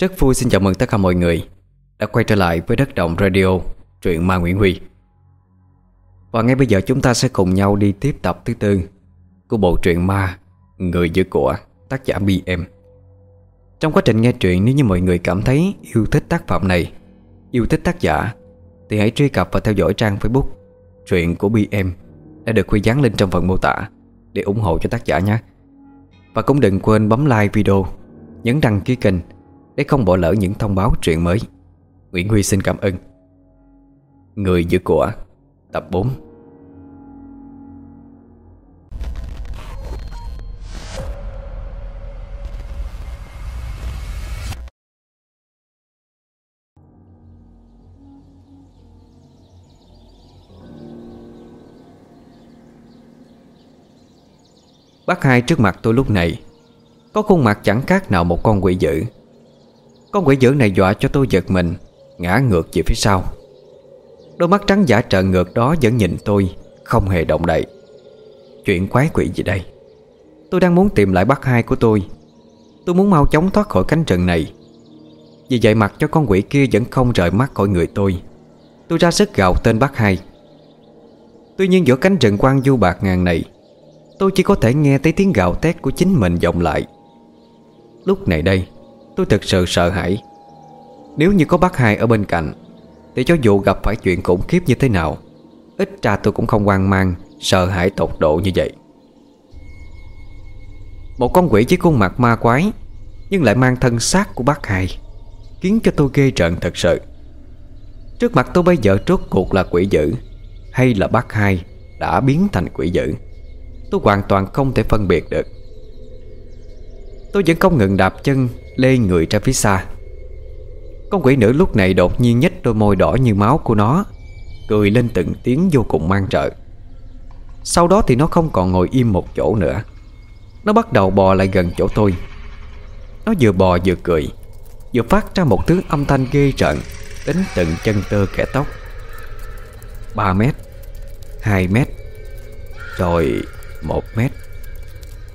Rất vui xin chào mừng tất cả mọi người đã quay trở lại với Đất Động Radio, truyện Ma Nguyễn Huy. Và ngay bây giờ chúng ta sẽ cùng nhau đi tiếp tập thứ tư của bộ truyện Ma Người giữ của tác giả BM. Trong quá trình nghe truyện nếu như mọi người cảm thấy yêu thích tác phẩm này, yêu thích tác giả thì hãy truy cập và theo dõi trang Facebook truyện của BM đã được Huy dán lên trong phần mô tả để ủng hộ cho tác giả nhé. Và cũng đừng quên bấm like video, nhấn đăng ký kênh để không bỏ lỡ những thông báo truyện mới. Nguyễn Huy xin cảm ơn. Người giữ của Tập 4 Bác hai trước mặt tôi lúc này, Có khuôn mặt chẳng khác nào một con quỷ dữ con quỷ dữ này dọa cho tôi giật mình, Ngã ngược về phía sau. Đôi mắt trắng giả trợn ngược đó vẫn nhìn tôi, Không hề động đậy. Chuyện quái quỷ gì đây? Tôi đang muốn tìm lại bác hai của tôi. Tôi muốn mau chóng thoát khỏi cánh rừng này. Vì vậy mặt cho con quỷ kia Vẫn không rời mắt khỏi người tôi Tôi ra sức gào tên bác hai. Tuy nhiên giữa cánh rừng quang du bạc ngàn này, Tôi chỉ có thể nghe thấy tiếng gào tét của chính mình vọng lại. Lúc này đây Tôi thực sự sợ hãi. Nếu như có bác hai ở bên cạnh, Thì cho dù gặp phải chuyện khủng khiếp như thế nào, Ít ra tôi cũng không hoang mang, Sợ hãi tột độ như vậy. Một con quỷ với khuôn mặt ma quái, Nhưng lại mang thân xác của bác hai, Khiến cho tôi ghê trợn thật sự. Trước mặt tôi bây giờ rốt cuộc là quỷ dữ, Hay là bác hai Đã biến thành quỷ dữ, Tôi hoàn toàn không thể phân biệt được. Tôi vẫn không ngừng đạp chân Lê người ra phía xa. Con quỷ nữ lúc này đột nhiên nhếch đôi môi đỏ như máu của nó, Cười lên từng tiếng vô cùng mang trợ. Sau đó thì nó không còn ngồi im một chỗ nữa. Nó bắt đầu bò lại gần chỗ tôi. Nó vừa bò vừa cười, Vừa phát ra một thứ âm thanh ghê rợn Đến từng chân tơ kẻ tóc. 3 mét 2 mét, Rồi 1 mét.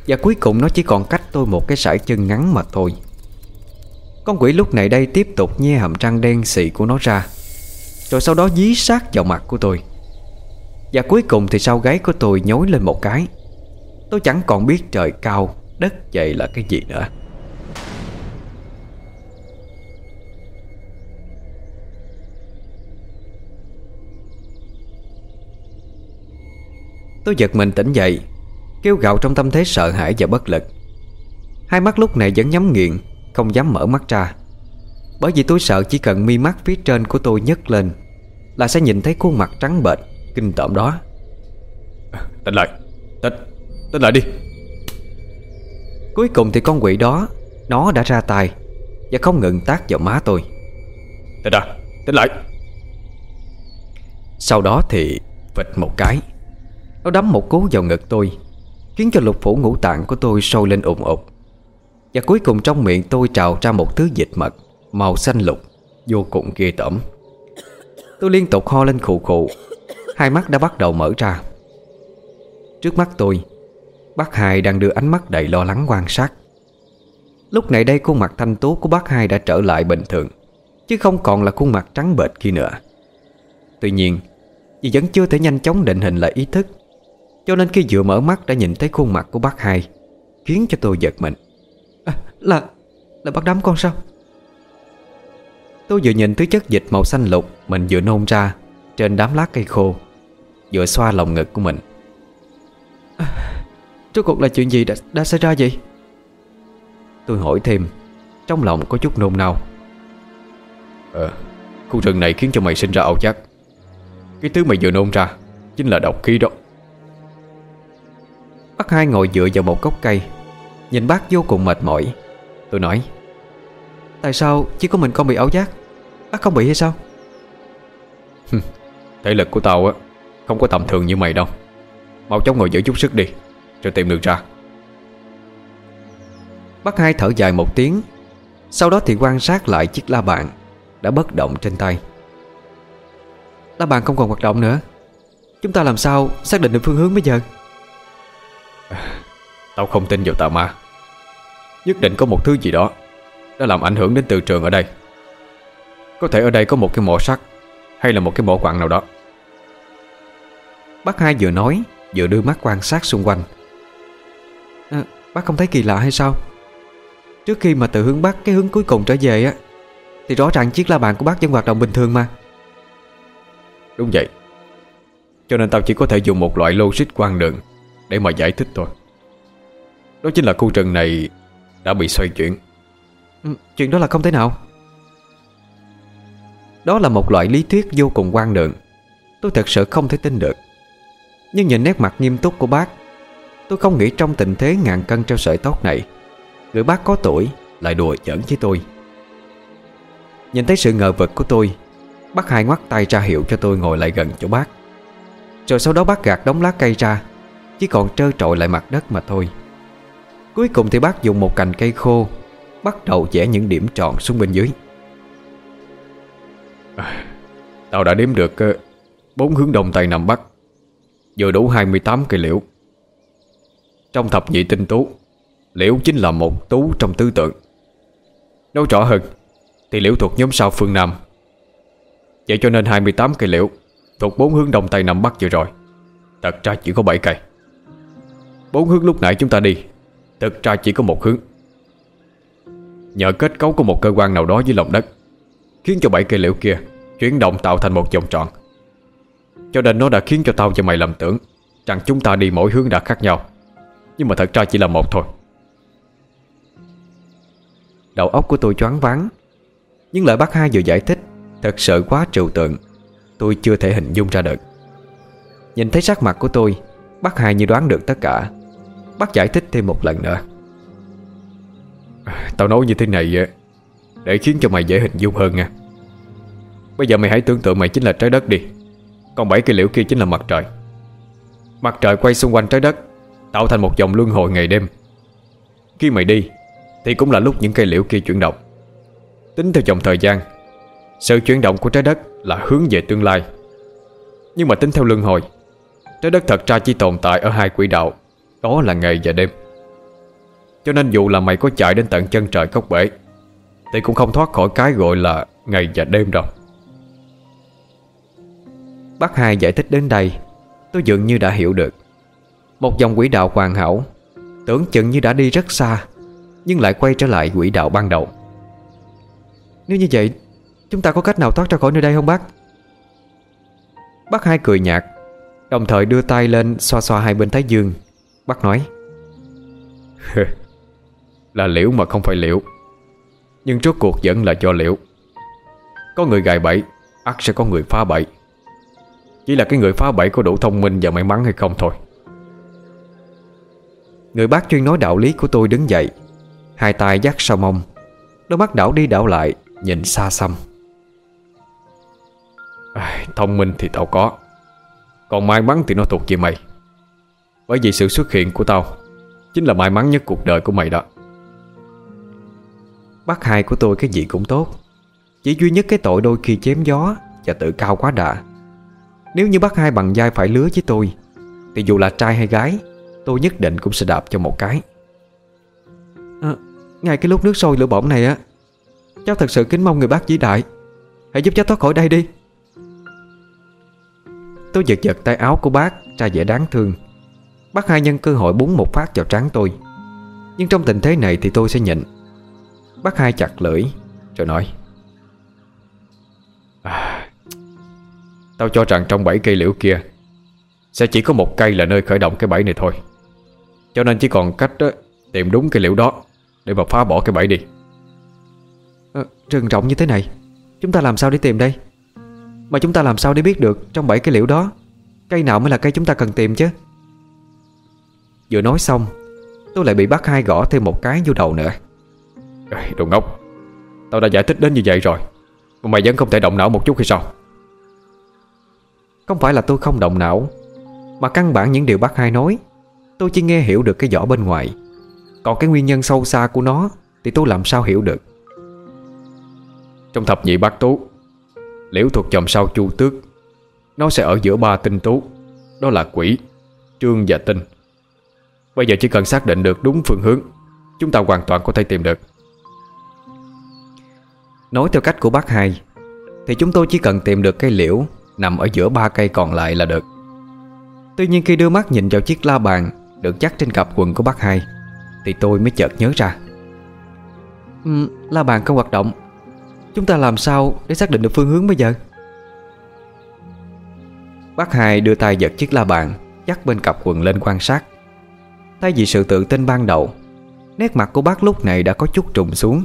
Và cuối cùng nó chỉ còn cách tôi một cái sải chân ngắn mà thôi. Con quỷ lúc này đây tiếp tục nhe hàm răng đen xị của nó ra. Rồi sau đó dí sát vào mặt của tôi. Và cuối cùng thì sau gáy của tôi nhối lên một cái. Tôi chẳng còn biết trời cao, Đất dày là cái gì nữa. Tôi giật mình tỉnh dậy. Kêu gạo trong tâm thế sợ hãi và bất lực. Hai mắt lúc này vẫn nhắm nghiền không dám mở mắt ra. Bởi vì tôi sợ chỉ cần mi mắt phía trên của tôi nhấc lên Là sẽ nhìn thấy khuôn mặt trắng bệch Kinh tởm đó. Tỉnh lại Tỉnh, tỉnh lại đi. Cuối cùng thì con quỷ đó Nó đã ra tay Và không ngừng tác vào má tôi. Tỉnh ra, tỉnh lại. Sau đó thì vịt một cái Nó đấm một cú vào ngực tôi Khiến cho lục phủ ngũ tạng của tôi sôi lên ủng ục và cuối cùng trong miệng tôi trào ra một thứ dịch mật, Màu xanh lục, Vô cùng ghê tởm. Tôi liên tục ho lên khụ khụ. Hai mắt đã bắt đầu mở ra. Trước mắt tôi, Bác hai đang đưa ánh mắt đầy lo lắng quan sát. Lúc này đây khuôn mặt thanh tú của bác hai đã trở lại bình thường, Chứ không còn là khuôn mặt trắng bệch kia nữa. Tuy nhiên, Vì vẫn chưa thể nhanh chóng định hình lại ý thức cho nên khi vừa mở mắt đã nhìn thấy khuôn mặt của bác hai Khiến cho tôi giật mình. À, Là Là bác đám con sao? Tôi vừa nhìn thứ chất dịch màu xanh lục Mình vừa nôn ra Trên đám lá cây khô Vừa xoa lòng ngực của mình. À, Rốt cuộc là chuyện gì đã, đã xảy ra vậy? Tôi hỏi thêm Trong lòng có chút nôn nao. Ờ Khu rừng này khiến cho mày sinh ra ảo giác. Cái thứ mày vừa nôn ra Chính là độc khí đó. Bác hai ngồi dựa vào một gốc cây. Nhìn bác vô cùng mệt mỏi. Tôi nói, Tại sao chỉ có mình con bị ảo giác? Bác không bị hay sao? Thể lực của tao á, Không có tầm thường như mày đâu. Mau chóng ngồi giữ chút sức đi, Rồi tìm được ra. Bác hai thở dài một tiếng. Sau đó thì quan sát lại chiếc la bàn Đã bất động trên tay. La bàn không còn hoạt động nữa. Chúng ta làm sao xác định được phương hướng bây giờ? Tao không tin vào tà ma. Nhất định có một thứ gì đó Đã làm ảnh hưởng đến từ trường ở đây. Có thể ở đây có một cái mỏ sắt Hay là một cái mỏ quặng nào đó. Bác hai vừa nói Vừa đưa mắt quan sát xung quanh. À, Bác không thấy kỳ lạ hay sao? Trước khi mà từ hướng Bắc Cái hướng cuối cùng trở về á Thì rõ ràng chiếc la bàn của bác vẫn hoạt động bình thường mà. Đúng vậy. Cho nên tao chỉ có thể dùng một loại logic quan đường để mà giải thích thôi. Đó chính là khu rừng này Đã bị xoay chuyển. Ừ, chuyện đó là không thể nào. Đó là một loại lý thuyết vô cùng quan đường Tôi thật sự không thể tin được. Nhưng nhìn nét mặt nghiêm túc của bác, Tôi không nghĩ trong tình thế ngàn cân treo sợi tóc này, Người bác có tuổi Lại đùa giỡn với tôi. Nhìn thấy sự ngờ vực của tôi, Bác hai ngoắt tay ra hiệu cho tôi ngồi lại gần chỗ bác. Rồi sau đó bác gạt đống lá cây ra chỉ còn trơ trội lại mặt đất mà thôi. Cuối cùng thì bác dùng một cành cây khô Bắt đầu vẽ những điểm tròn xuống bên dưới. À, Tao đã đếm được ờ, bốn hướng đông tây nam bắc Vừa đủ 28 cây liễu. Trong thập nhị tinh tú Liễu chính là một tú trong tứ tượng. Nói rõ hơn Thì liễu thuộc nhóm sao phương Nam. Vậy cho nên 28 cây liễu Thuộc bốn hướng đông tây nam bắc vừa rồi. Thật ra chỉ có 7 cây. Bốn hướng lúc nãy chúng ta đi. Thực ra chỉ có một hướng. Nhờ kết cấu của một cơ quan nào đó dưới lòng đất, Khiến cho bảy cây liễu kia Chuyển động tạo thành một vòng tròn. Cho nên nó đã khiến cho tao và mày lầm tưởng Rằng chúng ta đi mỗi hướng đã khác nhau. Nhưng mà thật ra chỉ là một thôi. Đầu óc của tôi choáng váng, Nhưng lời bác hai vừa giải thích Thật sự quá trừu tượng. Tôi chưa thể hình dung ra được. Nhìn thấy sắc mặt của tôi, Bác hai như đoán được tất cả. Bác giải thích thêm một lần nữa. Tao nói như thế này Để khiến cho mày dễ hình dung hơn nha. Bây giờ mày hãy tưởng tượng mày chính là trái đất đi. Còn bảy cây liễu kia chính là mặt trời. Mặt trời quay xung quanh trái đất, Tạo thành một vòng luân hồi ngày đêm. Khi mày đi, Thì cũng là lúc những cây liễu kia chuyển động. Tính theo dòng thời gian, Sự chuyển động của trái đất là hướng về tương lai. Nhưng mà tính theo luân hồi, Trái đất thật ra chỉ tồn tại ở hai quỹ đạo đó là ngày và đêm. Cho nên dù là mày có chạy đến tận chân trời cốc bể, Thì cũng không thoát khỏi cái gọi là ngày và đêm đâu. Bác hai giải thích đến đây, Tôi dường như đã hiểu được. Một dòng quỹ đạo hoàn hảo, Tưởng chừng như đã đi rất xa, Nhưng lại quay trở lại quỹ đạo ban đầu. Nếu như vậy, Chúng ta có cách nào thoát ra khỏi nơi đây không bác? Bác hai cười nhạt, Đồng thời đưa tay lên xoa xoa hai bên thái dương. Bác nói. Là liễu mà không phải liễu. Nhưng rốt cuộc vẫn là cho liễu. Có người gài bẫy ắt sẽ có người phá bẫy. Chỉ là cái người phá bẫy có đủ thông minh và may mắn hay không thôi. Người bác chuyên nói đạo lý của tôi đứng dậy Hai tay dắt sau mông Đôi mắt đảo đi đảo lại Nhìn xa xăm. À, Thông minh thì tao có Còn may mắn thì nó thuộc về mày. Bởi vì sự xuất hiện của tao Chính là may mắn nhất cuộc đời của mày đó. Bác hai của tôi cái gì cũng tốt. Chỉ duy nhất cái tội đôi khi chém gió Và tự cao quá đà Nếu như bác hai bằng dai phải lứa với tôi Thì dù là trai hay gái Tôi nhất định cũng sẽ đạp cho một cái. À, Ngay cái lúc nước sôi lửa bỏng này á Cháu thật sự kính mong người bác vĩ đại. Hãy giúp cháu thoát khỏi đây đi. Tôi giật giật tay áo của bác Ra vẻ đáng thương. Bác hai nhân cơ hội búng một phát vào trán tôi. Nhưng trong tình thế này thì tôi sẽ nhịn. Bác hai chặt lưỡi Rồi nói. À, Tao cho rằng trong bảy cây liễu kia Sẽ chỉ có một cây là nơi khởi động cái bẫy này thôi. Cho nên chỉ còn cách đó, Tìm đúng cây liễu đó Để mà phá bỏ cái bẫy đi. À, Rừng rộng như thế này Chúng ta làm sao để tìm đây? Mà chúng ta làm sao để biết được Trong bảy cây liễu đó Cây nào mới là cây chúng ta cần tìm chứ? Vừa nói xong Tôi lại bị bác hai gõ thêm một cái vô đầu nữa. Đồ ngốc Tao đã giải thích đến như vậy rồi Mà mày vẫn không thể động não một chút hay sao? Không phải là tôi không động não Mà căn bản những điều bác hai nói Tôi chỉ nghe hiểu được cái vỏ bên ngoài. Còn cái nguyên nhân sâu xa của nó Thì tôi làm sao hiểu được? Trong thập nhị bát tú Liễu thuộc dòng sau chu tước Nó sẽ ở giữa ba tinh tú Đó là quỷ, trương và tinh Bây giờ chỉ cần xác định được đúng phương hướng Chúng ta hoàn toàn có thể tìm được. Nói theo cách của bác hai Thì chúng tôi chỉ cần tìm được cây liễu Nằm ở giữa ba cây còn lại là được. Tuy nhiên khi đưa mắt nhìn vào chiếc la bàn Được chắc trên cặp quần của bác hai Thì tôi mới chợt nhớ ra. Uhm, La bàn không hoạt động. Chúng ta làm sao để xác định được phương hướng bây giờ? Bác hai đưa tay giật chiếc la bàn Dắt bên cặp quần lên quan sát. Thay vì sự tự tin ban đầu Nét mặt của bác lúc này đã có chút trùng xuống.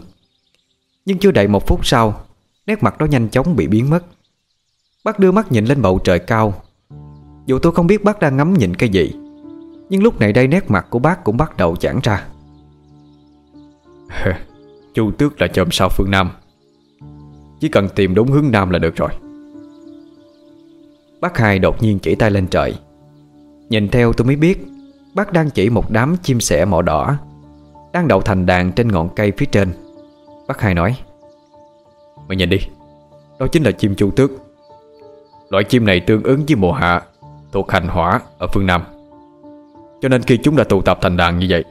Nhưng chưa đầy một phút sau Nét mặt đó nhanh chóng bị biến mất. Bác đưa mắt nhìn lên bầu trời cao. Dù tôi không biết bác đang ngắm nhìn cái gì Nhưng lúc này đây nét mặt của bác cũng bắt đầu giãn ra. Chu tước là chòm sao phương Nam. Chỉ cần tìm đúng hướng Nam là được rồi. Bác hai đột nhiên chỉ tay lên trời. Nhìn theo tôi mới biết Bác đang chỉ một đám chim sẻ mỏ đỏ Đang đậu thành đàn trên ngọn cây phía trên. Bác hai nói Mày nhìn đi Đó chính là chim chu tước. Loại chim này tương ứng với mùa hạ Thuộc hành hỏa ở phương Nam. Cho nên khi chúng đã tụ tập thành đàn như vậy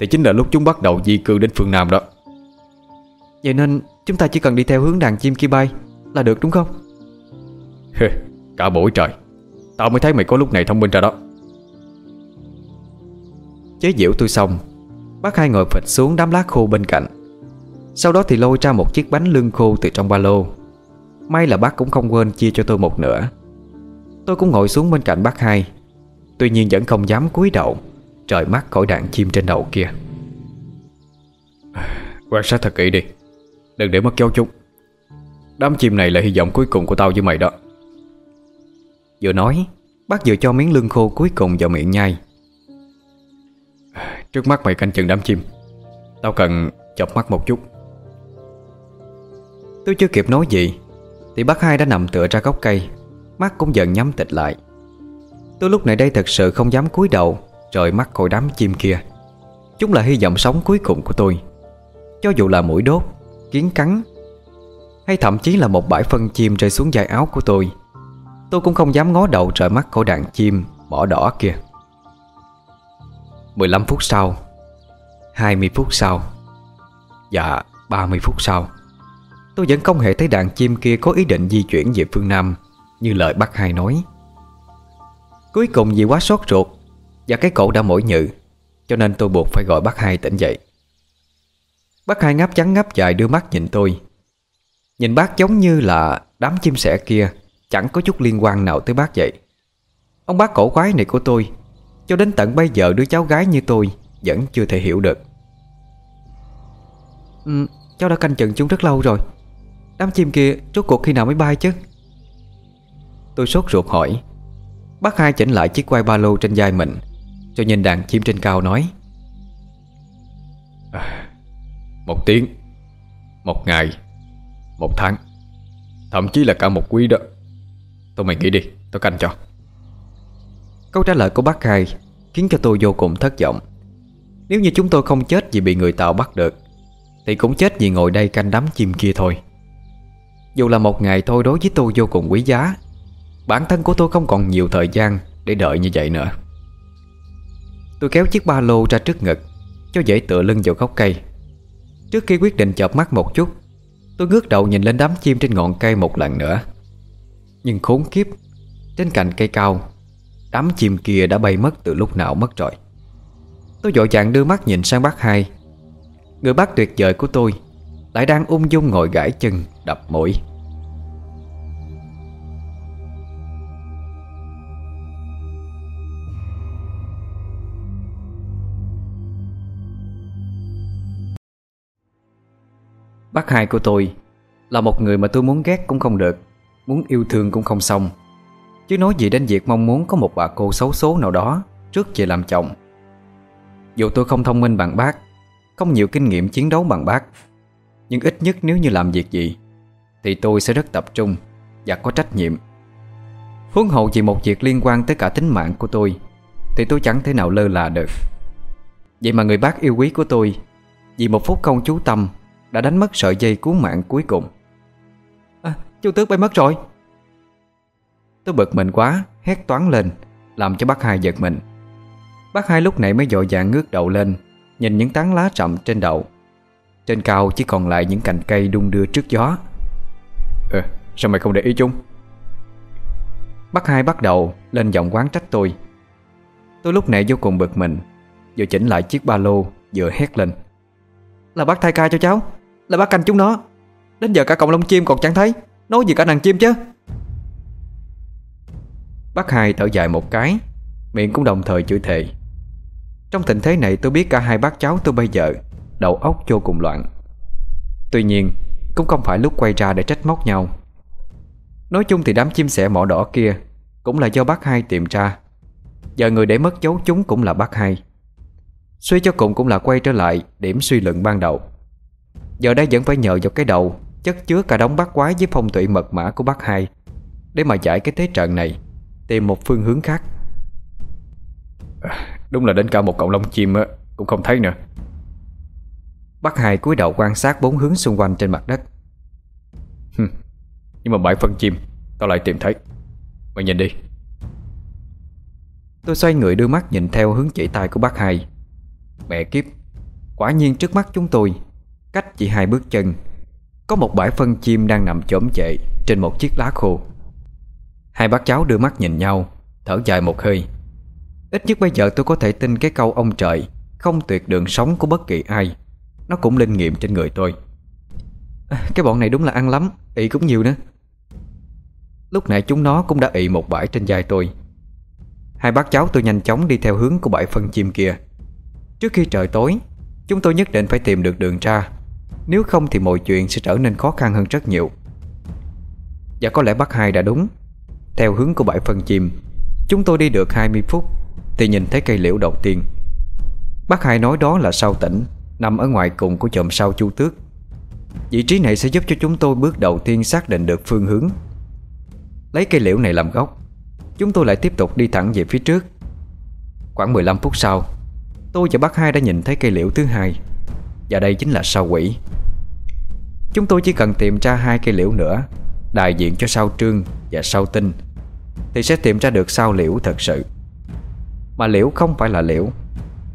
Thì chính là lúc chúng bắt đầu di cư đến phương Nam đó. Vậy nên chúng ta chỉ cần đi theo hướng đàn chim kia bay Là được đúng không? Cả buổi trời Tao mới thấy mày có lúc này thông minh ra đó Chế diệu tôi xong. Bác hai ngồi phịch xuống đám lá khô bên cạnh. Sau đó thì lôi ra một chiếc bánh lưng khô từ trong ba lô. May là bác cũng không quên chia cho tôi một nửa. Tôi cũng ngồi xuống bên cạnh bác hai. Tuy nhiên vẫn không dám cúi đầu Trời mắt khỏi đạn chim trên đầu kia. Quan sát thật kỹ đi Đừng để mất dấu chút Đám chim này là hy vọng cuối cùng của tao với mày đó. Vừa nói Bác vừa cho miếng lưng khô cuối cùng vào miệng nhai Trước mắt mày canh chừng đám chim. Tao cần chọc mắt một chút. Tôi chưa kịp nói gì, Thì bác hai đã nằm tựa ra gốc cây. Mắt cũng dần nhắm tịch lại. Tôi lúc này đây thật sự không dám cúi đầu, Rời mắt khỏi đám chim kia. Chúng là hy vọng sống cuối cùng của tôi. Cho dù là mũi đốt, Kiến cắn, Hay thậm chí là một bãi phân chim rơi xuống dài áo của tôi Tôi cũng không dám ngó đầu rời mắt khỏi đàn chim Bỏ đỏ kia. 15 phút sau 20 phút sau, Và 30 phút sau, Tôi vẫn không hề thấy đàn chim kia có ý định di chuyển về phương Nam Như lời bác hai nói. Cuối cùng vì quá sốt ruột Và cái cổ đã mỏi nhự, Cho nên tôi buộc phải gọi bác hai tỉnh dậy. Bác hai ngáp trắng ngáp dài đưa mắt nhìn tôi. Nhìn bác giống như là đám chim sẻ kia, Chẳng có chút liên quan nào tới bác vậy. Ông bác cổ quái này của tôi cho đến tận bây giờ đứa cháu gái như tôi Vẫn chưa thể hiểu được. Ừ, Cháu đã canh chừng chúng rất lâu rồi. Đám chim kia rốt cuộc khi nào mới bay chứ? Tôi sốt ruột hỏi. Bác hai chỉnh lại chiếc quai ba lô trên vai mình Cho nhìn đàn chim trên cao nói. À, Một tiếng Một ngày Một tháng Thậm chí là cả một quý đó. Tôi mày nghĩ đi Tôi canh cho. Câu trả lời của bác hai Khiến cho tôi vô cùng thất vọng. Nếu như chúng tôi không chết vì bị người Tàu bắt được, Thì cũng chết vì ngồi đây canh đám chim kia thôi. Dù là một ngày thôi đối với tôi vô cùng quý giá, Bản thân của tôi không còn nhiều thời gian Để đợi như vậy nữa. Tôi kéo chiếc ba lô ra trước ngực, Cho dễ tựa lưng vào gốc cây. Trước khi quyết định chợp mắt một chút, Tôi ngước đầu nhìn lên đám chim trên ngọn cây một lần nữa. Nhưng khốn kiếp, Trên cành cây cao Đám chim kia đã bay mất từ lúc nào mất rồi. Tôi dội vàng đưa mắt nhìn sang bác hai. Người bác tuyệt vời của tôi Lại đang ung dung ngồi gãi chân, Đập mũi. Bác hai của tôi Là một người mà tôi muốn ghét cũng không được, Muốn yêu thương cũng không xong. Chứ nói gì đến việc mong muốn có một bà cô xấu số nào đó Trước về làm chồng. Dù tôi không thông minh bằng bác Không nhiều kinh nghiệm chiến đấu bằng bác Nhưng ít nhất nếu như làm việc gì Thì tôi sẽ rất tập trung Và có trách nhiệm. Huống hộ vì một việc liên quan tới cả tính mạng của tôi Thì tôi chẳng thể nào lơ là được. Vậy mà người bác yêu quý của tôi Vì một phút không chú tâm Đã đánh mất sợi dây cứu mạng cuối cùng. À, Chú Tước bay mất rồi. Tôi bực mình quá Hét toán lên Làm cho bác hai giật mình. Bác hai lúc nãy mới dội dàng ngước đầu lên Nhìn những tán lá rậm trên đầu Trên cao chỉ còn lại những cành cây đung đưa trước gió. Ờ, sao mày không để ý chúng? Bác hai bắt đầu lên giọng quán trách tôi. Tôi lúc nãy vô cùng bực mình Vừa chỉnh lại chiếc ba lô Vừa hét lên. Là bác thay ca cho cháu Là bác canh chúng nó. Đến giờ cả cộng lông chim còn chẳng thấy Nói gì cả nàng chim chứ? Bác hai thở dài một cái, Miệng cũng đồng thời chửi thề. Trong tình thế này tôi biết cả hai bác cháu tôi bây giờ Đầu óc vô cùng loạn. Tuy nhiên, Cũng không phải lúc quay ra để trách móc nhau. Nói chung thì đám chim sẻ mỏ đỏ kia Cũng là do bác hai tìm ra. Giờ người để mất dấu chúng cũng là bác hai. Suy cho cùng cũng là quay trở lại Điểm suy luận ban đầu. Giờ đây vẫn phải nhờ vào cái đầu Chất chứa cả đống bát quái với phong thủy mật mã của bác hai Để mà giải cái thế trận này. Tìm một phương hướng khác. Đúng là đến cả một cộng lông chim Cũng không thấy nữa. Bác hai cúi đầu quan sát bốn hướng xung quanh trên mặt đất. Nhưng mà bãi phân chim Tao lại tìm thấy. Mày nhìn đi. Tôi xoay người đưa mắt nhìn theo hướng chỉ tay của bác hai. Mẹ kiếp Quả nhiên trước mắt chúng tôi Cách chỉ hai bước chân Có một bãi phân chim đang nằm chổm chệ Trên một chiếc lá khô Hai bác cháu đưa mắt nhìn nhau Thở dài một hơi. Ít nhất bây giờ tôi có thể tin cái câu ông trời Không tuyệt đường sống của bất kỳ ai. Nó cũng linh nghiệm trên người tôi. À, Cái bọn này đúng là ăn lắm ị cũng nhiều nữa. Lúc nãy chúng nó cũng đã ị một bãi trên vai tôi. Hai bác cháu tôi nhanh chóng đi theo hướng của bãi phân chim kia. Trước khi trời tối Chúng tôi nhất định phải tìm được đường ra. Nếu không thì mọi chuyện sẽ trở nên khó khăn hơn rất nhiều. Và có lẽ bác hai đã đúng. Theo hướng của bãi phân chim, Chúng tôi đi được 20 phút Thì nhìn thấy cây liễu đầu tiên. Bác hai nói đó là sao tỉnh, Nằm ở ngoài cùng của chòm sao chu tước. Vị trí này sẽ giúp cho chúng tôi bước đầu tiên xác định được phương hướng. Lấy cây liễu này làm gốc Chúng tôi lại tiếp tục đi thẳng về phía trước. Khoảng 15 phút sau, Tôi và bác hai đã nhìn thấy cây liễu thứ hai, Và đây chính là sao quỷ. Chúng tôi chỉ cần tìm ra hai cây liễu nữa, Đại diện cho sao trương và sao tinh. Thì sẽ tìm ra được sao liễu thật sự. Mà liễu không phải là liễu,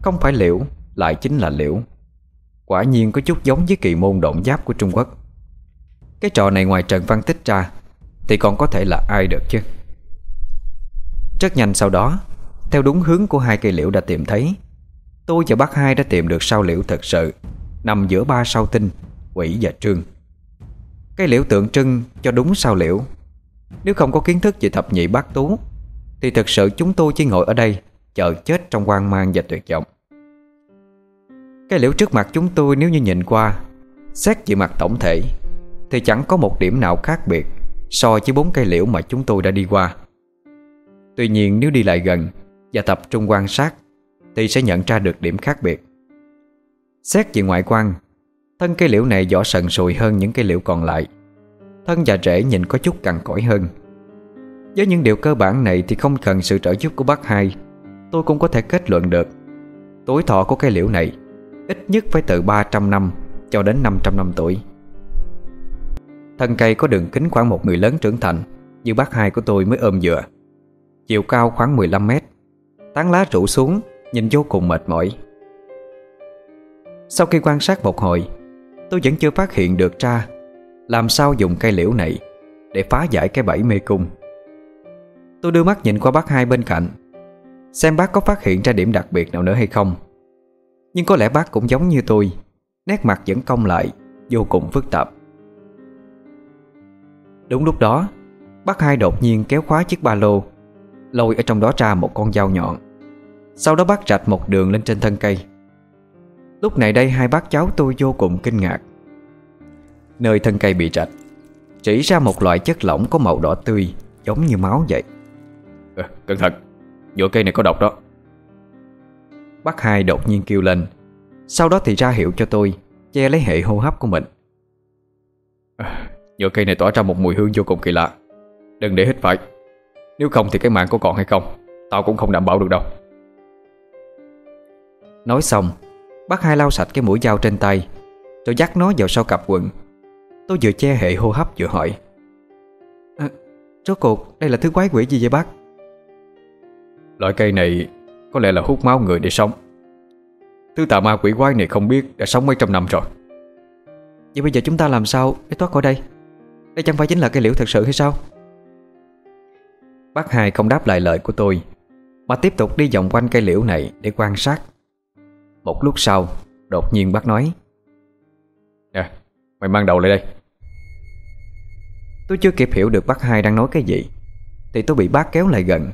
Không phải liễu, Lại chính là liễu. Quả nhiên có chút giống với kỳ môn động giáp của Trung Quốc. Cái trò này ngoài Trần Văn Tích ra, Thì còn có thể là ai được chứ? Rất nhanh sau đó, Theo đúng hướng của hai cây liễu đã tìm thấy, Tôi và bác hai đã tìm được sao liễu thật sự Nằm giữa ba sao tinh, Quỷ và trương. Cái liễu tượng trưng cho đúng sao liễu nếu không có kiến thức về thập nhị bát tú, Thì thật sự chúng tôi chỉ ngồi ở đây, Chờ chết trong hoang mang và tuyệt vọng. Cái liễu trước mặt chúng tôi nếu như nhìn qua, Xét về mặt tổng thể, Thì chẳng có một điểm nào khác biệt So với bốn cây liễu mà chúng tôi đã đi qua. Tuy nhiên nếu đi lại gần Và tập trung quan sát, thì sẽ nhận ra được điểm khác biệt. Xét về ngoại quan, Thân cây liễu này vỏ sần sùi hơn những cây liễu còn lại. Thân và rễ nhìn có chút cằn cỗi hơn. Với những điều cơ bản này thì không cần sự trợ giúp của bác hai, Tôi cũng có thể kết luận được. Tuổi thọ của cây liễu này Ít nhất phải từ 300 năm Cho đến 500 năm tuổi. Thân cây có đường kính khoảng một người lớn trưởng thành, Như bác hai của tôi mới ôm dựa Chiều cao khoảng 15 mét, Tán lá rủ xuống, Nhìn vô cùng mệt mỏi. Sau khi quan sát một hồi, Tôi vẫn chưa phát hiện được ra làm sao dùng cây liễu này Để phá giải cái bẫy mê cung? Tôi đưa mắt nhìn qua bác hai bên cạnh, Xem bác có phát hiện ra điểm đặc biệt nào nữa hay không. Nhưng có lẽ bác cũng giống như tôi, Nét mặt vẫn cong lại, Vô cùng phức tạp. Đúng lúc đó, Bác hai đột nhiên kéo khóa chiếc ba lô, Lôi ở trong đó ra một con dao nhọn. Sau đó bác rạch một đường lên trên thân cây. Lúc này đây hai bác cháu tôi vô cùng kinh ngạc. Nơi thân cây bị rạch. Chỉ ra một loại chất lỏng có màu đỏ tươi Giống như máu vậy. À, Cẩn thận. Vỏ cây này có độc đó. Bác hai đột nhiên kêu lên. Sau đó thì ra hiệu cho tôi Che lấy hệ hô hấp của mình. À, Vỏ cây này tỏa ra một mùi hương vô cùng kỳ lạ. Đừng để hít phải. Nếu không thì cái mạng có còn hay không Tao cũng không đảm bảo được đâu. Nói xong Bác hai lau sạch cái mũi dao trên tay Rồi dắt nó vào sau cặp quần Tôi vừa che hệ hô hấp vừa hỏi. À, Rốt cuộc đây là thứ quái quỷ gì vậy bác? Loại cây này Có lẽ là hút máu người để sống. Thứ tà ma quỷ quái này không biết Đã sống mấy trăm năm rồi. Vậy bây giờ chúng ta làm sao để thoát khỏi đây? Đây chẳng phải chính là cây liễu thật sự hay sao? Bác hai không đáp lại lời của tôi Mà tiếp tục đi vòng quanh cây liễu này Để quan sát. Một lúc sau Đột nhiên bác nói. Nè Mày mang đầu lại đây Tôi chưa kịp hiểu được bác hai đang nói cái gì. Thì tôi bị bác kéo lại gần.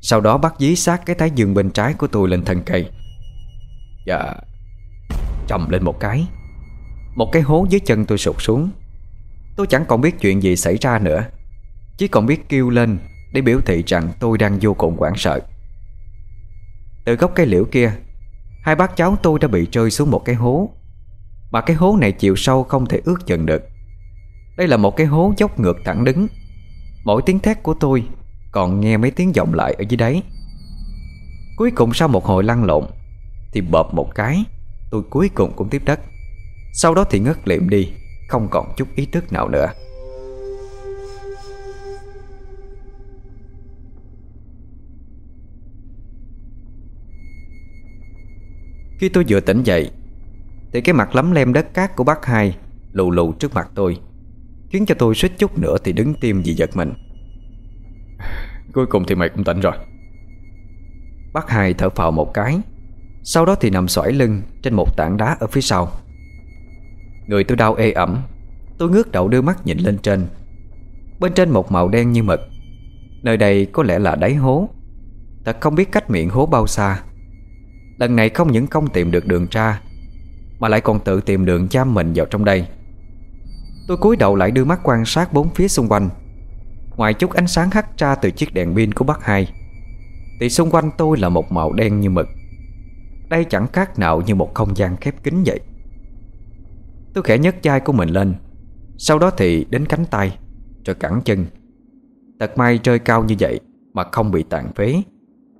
Sau đó bác dí sát cái thái dương bên trái của tôi lên thân cây. Dạ. Và Chầm lên một cái. Một cái hố dưới chân tôi sụt xuống. Tôi chẳng còn biết chuyện gì xảy ra nữa. Chỉ còn biết kêu lên Để biểu thị rằng tôi đang vô cùng hoảng sợ. Từ gốc cây liễu kia, Hai bác cháu tôi đã bị rơi xuống một cái hố. Mà cái hố này chiều sâu không thể ước chừng được. Đây là một cái hố dốc ngược thẳng đứng. Mỗi tiếng thét của tôi Còn nghe mấy tiếng vọng lại ở dưới đáy. Cuối cùng sau một hồi lăn lộn, Thì bợp một cái, Tôi cuối cùng cũng tiếp đất. Sau đó thì ngất liệm đi, Không còn chút ý thức nào nữa. Khi tôi vừa tỉnh dậy, Thì cái mặt lấm lem đất cát của bác hai Lù lù trước mặt tôi. Khiến cho tôi suýt chút nữa thì đứng tim vì giật mình. Cuối cùng thì mày cũng tỉnh rồi. Bác hai thở phào một cái. Sau đó thì nằm xoải lưng Trên một tảng đá ở phía sau. Người tôi đau ê ẩm. Tôi ngước đầu đưa mắt nhìn lên trên. Bên trên một màu đen như mực. Nơi đây có lẽ là đáy hố. Thật không biết cách miệng hố bao xa. Lần này không những không tìm được đường ra Mà lại còn tự tìm đường giam mình vào trong đây Tôi cúi đầu lại đưa mắt quan sát bốn phía xung quanh. Ngoài chút ánh sáng hắt ra từ chiếc đèn pin của bác hai, Thì xung quanh tôi là một màu đen như mực. Đây chẳng khác nào như một không gian khép kín vậy. Tôi khẽ nhấc chai của mình lên, Sau đó thì đến cánh tay, Rồi cẳng chân. Thật may rơi cao như vậy Mà không bị tàn phế,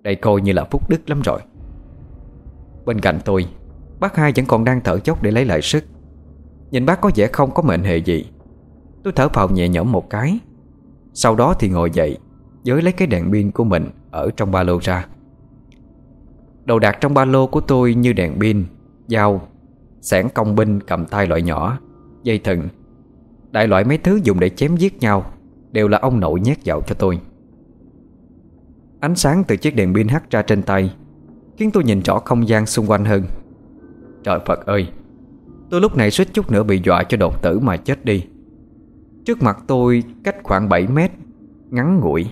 Đây coi như là phúc đức lắm rồi. Bên cạnh tôi, Bác hai vẫn còn đang thở chốc để lấy lại sức. Nhìn bác có vẻ không có mệnh hệ gì. Tôi thở phào nhẹ nhõm một cái. Sau đó thì ngồi dậy, Giới lấy cái đèn pin của mình Ở trong ba lô ra. Đồ đạc trong ba lô của tôi như đèn pin, Dao Sẻn công binh cầm tay loại nhỏ, Dây thừng. Đại loại mấy thứ dùng để chém giết nhau Đều là ông nội nhét vào cho tôi. Ánh sáng từ chiếc đèn pin hắt ra trên tay Khiến tôi nhìn rõ không gian xung quanh hơn. Trời Phật ơi! Tôi lúc này suýt chút nữa bị dọa cho đột tử mà chết đi. Trước mặt tôi cách khoảng 7 mét Ngắn ngủi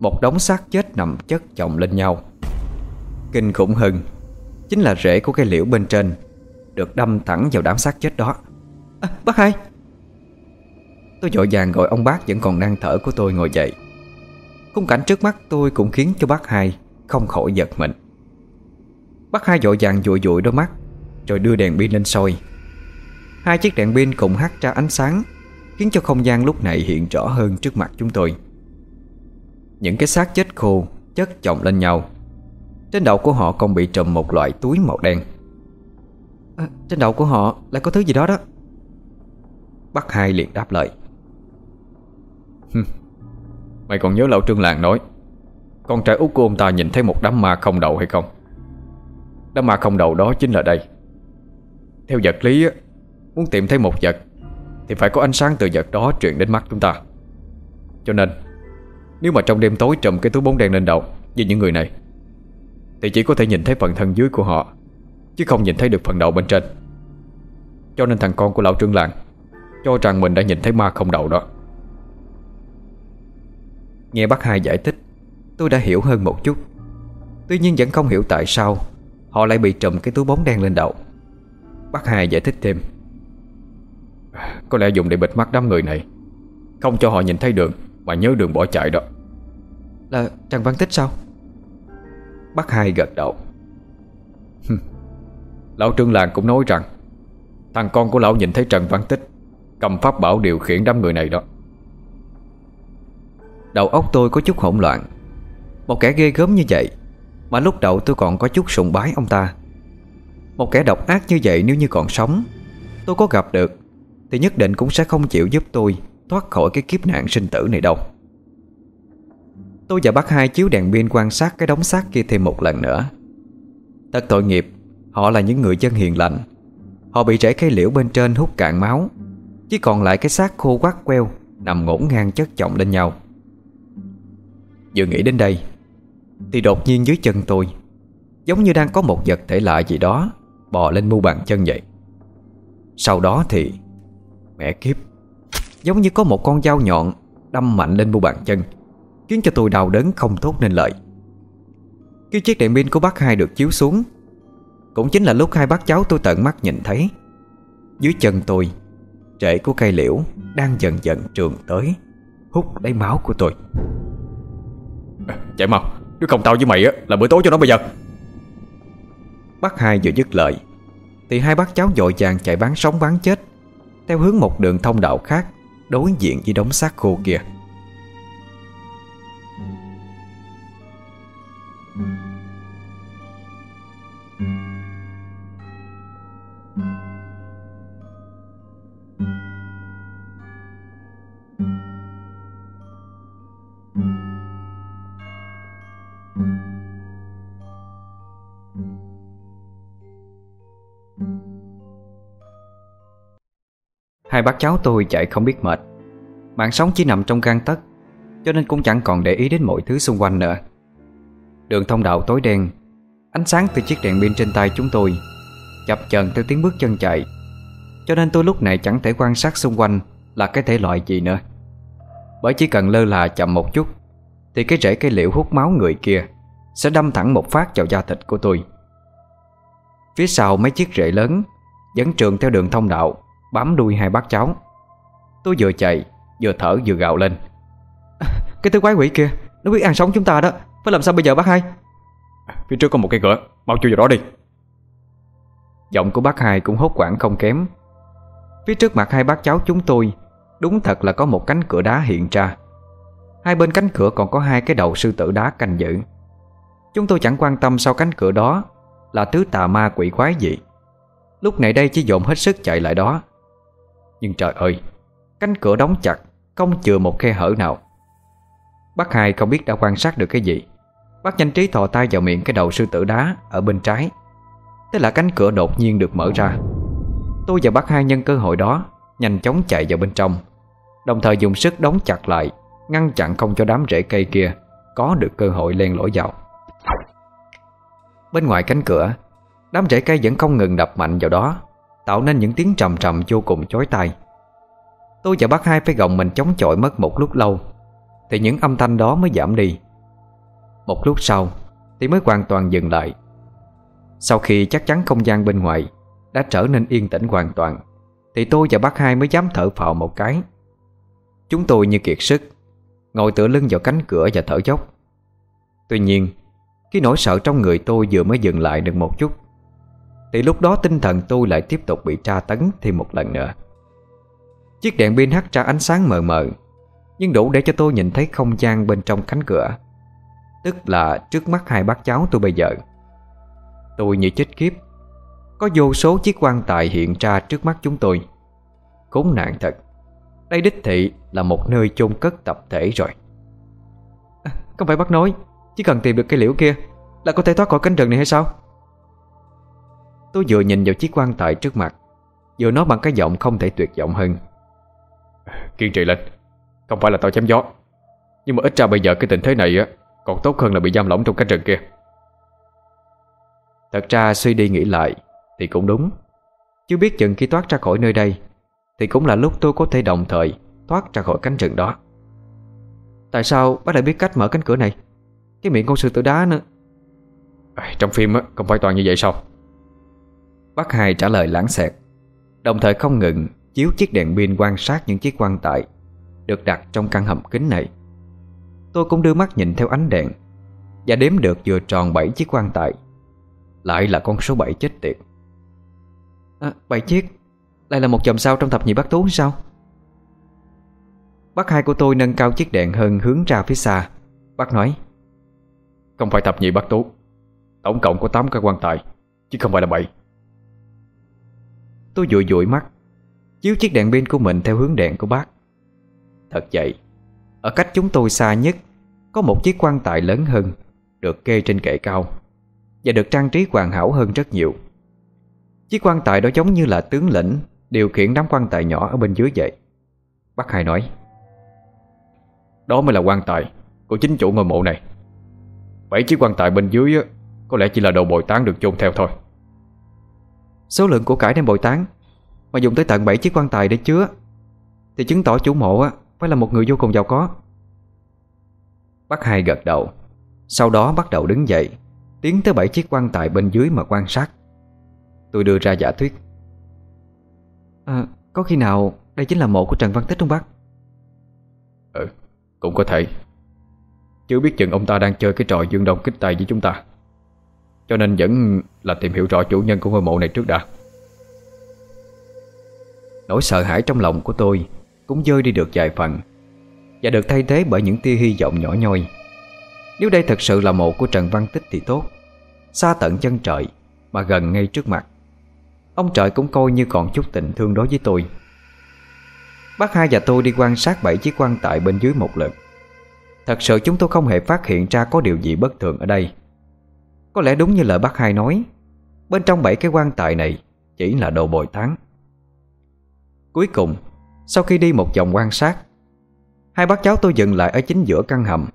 Một đống xác chết nằm chất chồng lên nhau. Kinh khủng hơn Chính là rễ của cây liễu bên trên Được đâm thẳng vào đám xác chết đó. À, Bác hai! Tôi dội vàng gọi ông bác vẫn còn đang thở của tôi ngồi dậy. Khung cảnh trước mắt tôi cũng khiến cho bác hai Không khỏi giật mình. Bác hai dội vàng dụi dụi đôi mắt rồi đưa đèn pin lên soi. Hai chiếc đèn pin cùng hắt ra ánh sáng Khiến cho không gian lúc này hiện rõ hơn trước mặt chúng tôi. Những cái xác chết khô Chất chồng lên nhau. Trên đầu của họ còn bị trùm một loại túi màu đen. À, Trên đầu của họ lại có thứ gì đó đó. Bác hai liền đáp lời. Mày còn nhớ lão trương làng nói Con trai út của ông ta nhìn thấy một đám ma không đầu hay không? Đám ma không đầu đó chính là đây theo vật lý Muốn tìm thấy một vật Thì phải có ánh sáng từ vật đó truyền đến mắt chúng ta. Cho nên, Nếu mà trong đêm tối trùm cái túi bóng đen lên đầu Như những người này, Thì chỉ có thể nhìn thấy phần thân dưới của họ, Chứ không nhìn thấy được phần đầu bên trên. Cho nên thằng con của lão trương làng Cho rằng mình đã nhìn thấy ma không đầu đó. Nghe bác hai giải thích, Tôi đã hiểu hơn một chút. Tuy nhiên vẫn không hiểu tại sao Họ lại bị trùm cái túi bóng đen lên đầu. Bác hai giải thích thêm. Có lẽ dùng để bịt mắt đám người này. Không cho họ nhìn thấy đường Mà nhớ đường bỏ chạy đó. Là Trần Văn Tích sao? Bác hai gật đầu. Lão trương làng cũng nói rằng Thằng con của lão nhìn thấy Trần Văn Tích Cầm pháp bảo điều khiển đám người này đó. Đầu óc tôi có chút hỗn loạn. Một kẻ ghê gớm như vậy Mà lúc đầu tôi còn có chút sùng bái ông ta một kẻ độc ác như vậy nếu như còn sống, Tôi có gặp được, Thì nhất định cũng sẽ không chịu giúp tôi Thoát khỏi cái kiếp nạn sinh tử này đâu. Tôi và bác hai chiếu đèn pin quan sát cái đống xác kia thêm một lần nữa. Thật tội nghiệp, Họ là những người dân hiền lành. Họ bị rễ cây liễu bên trên hút cạn máu, Chỉ còn lại cái xác khô quắt queo Nằm ngổn ngang chất chồng lên nhau. Vừa nghĩ đến đây, Thì đột nhiên dưới chân tôi, Giống như đang có một vật thể lạ gì đó Bò lên mu bàn chân vậy. Sau đó thì Mẹ kiếp, Giống như có một con dao nhọn Đâm mạnh lên mu bàn chân, Khiến cho tôi đau đớn không tốt nên lợi Khi chiếc đèn pin của bác hai được chiếu xuống. Cũng chính là lúc hai bác cháu tôi tận mắt nhìn thấy. Dưới chân tôi, Rễ của cây liễu Đang dần dần trường tới, Hút lấy máu của tôi. Chạy mau Nếu không tao với mày á, là bữa tối cho nó bây giờ. Bác hai vừa dứt lời. Thì hai bác cháu dội vàng chạy bán sống bán chết, Theo hướng một đường thông đạo khác, Đối diện với đống xác khô kia. Hai bác cháu tôi chạy không biết mệt. Mạng sống chỉ nằm trong gan tấc, Cho nên cũng chẳng còn để ý đến mọi thứ xung quanh nữa. Đường thông đạo tối đen, Ánh sáng từ chiếc đèn pin trên tay chúng tôi Chập chờn theo tiếng bước chân chạy. Cho nên tôi lúc này chẳng thể quan sát xung quanh Là cái thể loại gì nữa. Bởi chỉ cần lơ là chậm một chút, Thì cái rễ cây liễu hút máu người kia Sẽ đâm thẳng một phát vào da thịt của tôi. Phía sau mấy chiếc rễ lớn Dẫn trường theo đường thông đạo. Bám đuôi hai bác cháu. Tôi vừa chạy Vừa thở vừa gạo lên. Cái thứ quái quỷ kia Nó biết ăn sống chúng ta đó. Phải làm sao bây giờ bác hai? Phía trước có một cái cửa Mau chui vào đó đi. Giọng của bác hai cũng hốt quảng không kém. Phía trước mặt hai bác cháu chúng tôi Đúng thật là có một cánh cửa đá hiện ra. Hai bên cánh cửa còn có hai cái đầu sư tử đá canh giữ. Chúng tôi chẳng quan tâm sau cánh cửa đó Là thứ tà ma quỷ quái gì. Lúc này đây chỉ dồn hết sức chạy lại đó nhưng trời ơi, Cánh cửa đóng chặt, Không chừa một khe hở nào. Bác hai không biết đã quan sát được cái gì. Bác nhanh trí thò tay vào miệng cái đầu sư tử đá Ở bên trái. Thế là cánh cửa đột nhiên được mở ra. Tôi và bác hai nhân cơ hội đó, Nhanh chóng chạy vào bên trong. Đồng thời dùng sức đóng chặt lại, Ngăn chặn không cho đám rễ cây kia Có được cơ hội len lỏi vào. Bên ngoài cánh cửa, Đám rễ cây vẫn không ngừng đập mạnh vào đó. Tạo nên những tiếng trầm trầm vô cùng chói tai. Tôi và bác hai phải gồng mình chống chọi mất một lúc lâu, Thì những âm thanh đó mới giảm đi. Một lúc sau, Thì mới hoàn toàn dừng lại. Sau khi chắc chắn không gian bên ngoài Đã trở nên yên tĩnh hoàn toàn, Thì tôi và bác hai mới dám thở phào một cái. Chúng tôi như kiệt sức, Ngồi tựa lưng vào cánh cửa và thở dốc. Tuy nhiên Khi nỗi sợ trong người tôi vừa mới dừng lại được một chút thì lúc đó tinh thần tôi lại tiếp tục bị tra tấn thêm một lần nữa. Chiếc đèn pin hắt ra ánh sáng mờ mờ Nhưng đủ để cho tôi nhìn thấy không gian bên trong cánh cửa. Tức là trước mắt hai bác cháu tôi bây giờ. Tôi như chết kiếp. Có vô số chiếc quan tài hiện ra trước mắt chúng tôi. Khốn nạn thật. Đây đích thị là một nơi chôn cất tập thể rồi. À, Không phải bác nói Chỉ cần tìm được cây liễu kia Là có thể thoát khỏi cánh rừng này hay sao? Tôi vừa nhìn vào chiếc quan tài trước mặt Vừa nói bằng cái giọng không thể tuyệt vọng hơn. Kiên trì lên Không phải là tao chém gió. Nhưng mà ít ra bây giờ cái tình thế này á Còn tốt hơn là bị giam lỏng trong cánh rừng kia. Thật ra suy đi nghĩ lại Thì cũng đúng. Chứ biết chừng khi thoát ra khỏi nơi đây Thì cũng là lúc tôi có thể đồng thời Thoát ra khỏi cánh rừng đó. Tại sao bác lại biết cách mở cánh cửa này? Cái miệng con sư tử đá nữa. Trong phim á, không phải toàn như vậy sao Bác hai trả lời lãng xẹt. Đồng thời không ngừng Chiếu chiếc đèn pin quan sát những chiếc quan tài Được đặt trong căn hầm kính này. Tôi cũng đưa mắt nhìn theo ánh đèn Và đếm được vừa tròn 7 chiếc quan tài. Lại là con số 7 chết tiệt. À, 7 chiếc? Lại là một chòm sao trong thập nhị bát tú sao? Bác hai của tôi nâng cao chiếc đèn hơn hướng ra phía xa. Bác nói Không phải thập nhị bát tú Tổng cộng có 8 cái quan tài Chứ không phải là 7 Tôi dụi dụi mắt, Chiếu chiếc đèn pin của mình theo hướng đèn của bác. Thật vậy, Ở cách chúng tôi xa nhất, Có một chiếc quan tài lớn hơn, Được kê trên kệ cao, Và được trang trí hoàn hảo hơn rất nhiều. Chiếc quan tài đó giống như là tướng lĩnh, Điều khiển đám quan tài nhỏ ở bên dưới vậy. Bác hai nói, Đó mới là quan tài Của chính chủ ngôi mộ này. Bảy chiếc quan tài bên dưới Có lẽ chỉ là đồ bồi tán được chôn theo thôi. Số lượng của cải đem bồi tán. Mà dùng tới tận 7 chiếc quan tài để chứa Thì chứng tỏ chủ mộ á Phải là một người vô cùng giàu có. Bác hai gật đầu Sau đó bắt đầu đứng dậy Tiến tới bảy chiếc quan tài bên dưới mà quan sát. Tôi đưa ra giả thuyết. À, Có khi nào đây chính là mộ của Trần Văn Tích không bác? Ừ, cũng có thể. Chứ biết chừng ông ta đang chơi cái trò dương đông kích tay với chúng ta. Cho nên vẫn là tìm hiểu rõ chủ nhân của ngôi mộ này trước đã. Nỗi sợ hãi trong lòng của tôi Cũng rơi đi được vài phần, Và được thay thế bởi những tia hy vọng nhỏ nhoi. Nếu đây thật sự là mộ của Trần Văn Tích thì tốt, Xa tận chân trời Mà gần ngay trước mặt. Ông trời cũng coi như còn chút tình thương đối với tôi. Bác hai và tôi đi quan sát bảy chiếc quan tài bên dưới một lượt. Thật sự chúng tôi không hề phát hiện ra có điều gì bất thường ở đây. Có lẽ đúng như lời bác hai nói. Bên trong bảy cái quan tài này Chỉ là đồ bồi tán. Cuối cùng, Sau khi đi một vòng quan sát, Hai bác cháu tôi dừng lại ở chính giữa căn hầm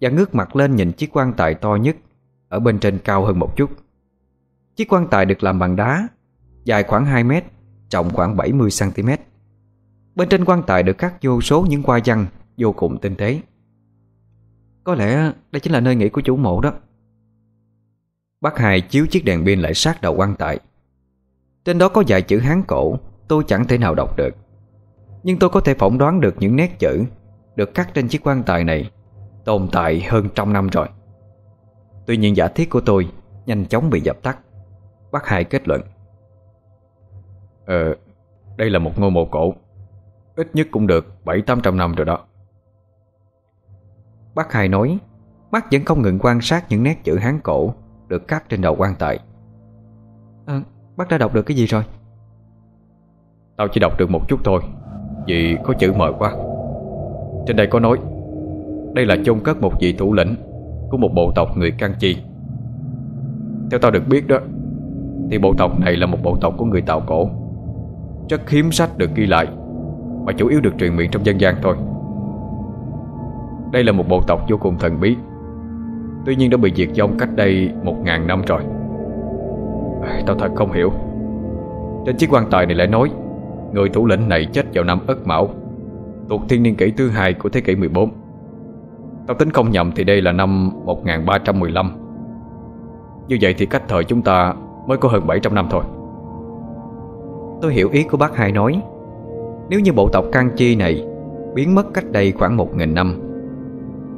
Và ngước mặt lên nhìn chiếc quan tài to nhất Ở bên trên cao hơn một chút. Chiếc quan tài được làm bằng đá, Dài khoảng 2 mét, Trọng khoảng 70cm Bên trên quan tài được khắc vô số những hoa văn Vô cùng tinh tế. Có lẽ đây chính là nơi nghỉ của chủ mộ đó. Bác Hai chiếu chiếc đèn pin lại sát đầu quan tài. Trên đó có vài chữ Hán cổ Tôi chẳng thể nào đọc được. Nhưng tôi có thể phỏng đoán được những nét chữ Được khắc trên chiếc quan tài này Tồn tại hơn trăm năm rồi. Tuy nhiên giả thiết của tôi Nhanh chóng bị dập tắt. Bác Hai kết luận. Ờ Đây là một ngôi mộ cổ. Ít nhất cũng được 7-800 năm rồi đó. Bác Hai nói Mắt vẫn không ngừng quan sát những nét chữ Hán cổ Được khắc trên đầu quan tài. À, Bác đã đọc được cái gì rồi? Tao chỉ đọc được một chút thôi Vì có chữ mờ quá. Trên đây có nói Đây là chôn cất một vị thủ lĩnh Của một bộ tộc người Cang Chi. Theo tao được biết đó Thì bộ tộc này là một bộ tộc của người Tàu cổ. Rất hiếm sách được ghi lại Mà chủ yếu được truyền miệng trong dân gian thôi. Đây là một bộ tộc vô cùng thần bí Tuy nhiên đã bị diệt vong cách đây một ngàn năm rồi. Tao thật không hiểu. Trên chiếc quan tài này lại nói, Người thủ lĩnh này chết vào năm Ất Mão, Thuộc thiên niên kỷ thứ hai của thế kỷ 14 Tao tính không nhầm thì đây là năm 1315 Như vậy thì cách thời chúng ta mới có hơn 700 năm thôi. Tôi hiểu ý của bác hai nói. Nếu như bộ tộc Can Chi này Biến mất cách đây khoảng 1.000 năm,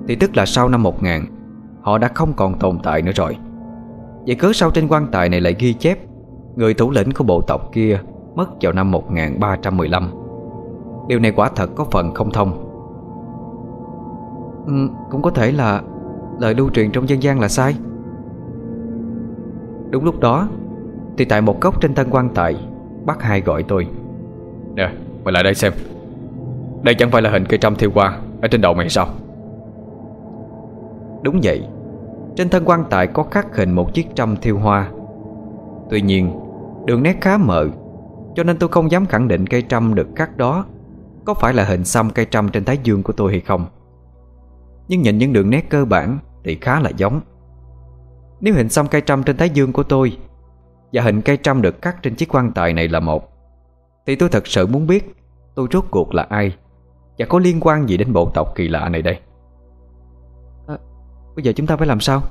Thì tức là sau năm 1000 Họ đã không còn tồn tại nữa rồi. Vậy cớ sao trên quan tài này lại ghi chép Người thủ lĩnh của bộ tộc kia Mất vào năm 1315 Điều này quả thật có phần không thông. Ừ, Cũng có thể là Lời lưu truyền trong dân gian là sai. Đúng lúc đó Thì tại một góc trên thân quan tài Bác hai gọi tôi. Nè mày lại đây xem. Đây chẳng phải là hình cây trăm thiêu qua Ở trên đầu mày sao? Đúng vậy. Trên thân quan tài có khắc hình một chiếc trăm thiêu hoa. Tuy nhiên, Đường nét khá mờ, Cho nên tôi không dám khẳng định cây trăm được khắc đó Có phải là hình xăm cây trăm trên thái dương của tôi hay không. Nhưng nhìn những đường nét cơ bản Thì khá là giống. Nếu hình xăm cây trăm trên thái dương của tôi Và hình cây trăm được cắt trên chiếc quan tài này là một, Thì tôi thật sự muốn biết Tôi rốt cuộc là ai Và có liên quan gì đến bộ tộc kỳ lạ này đây. Bây giờ chúng ta phải làm sao?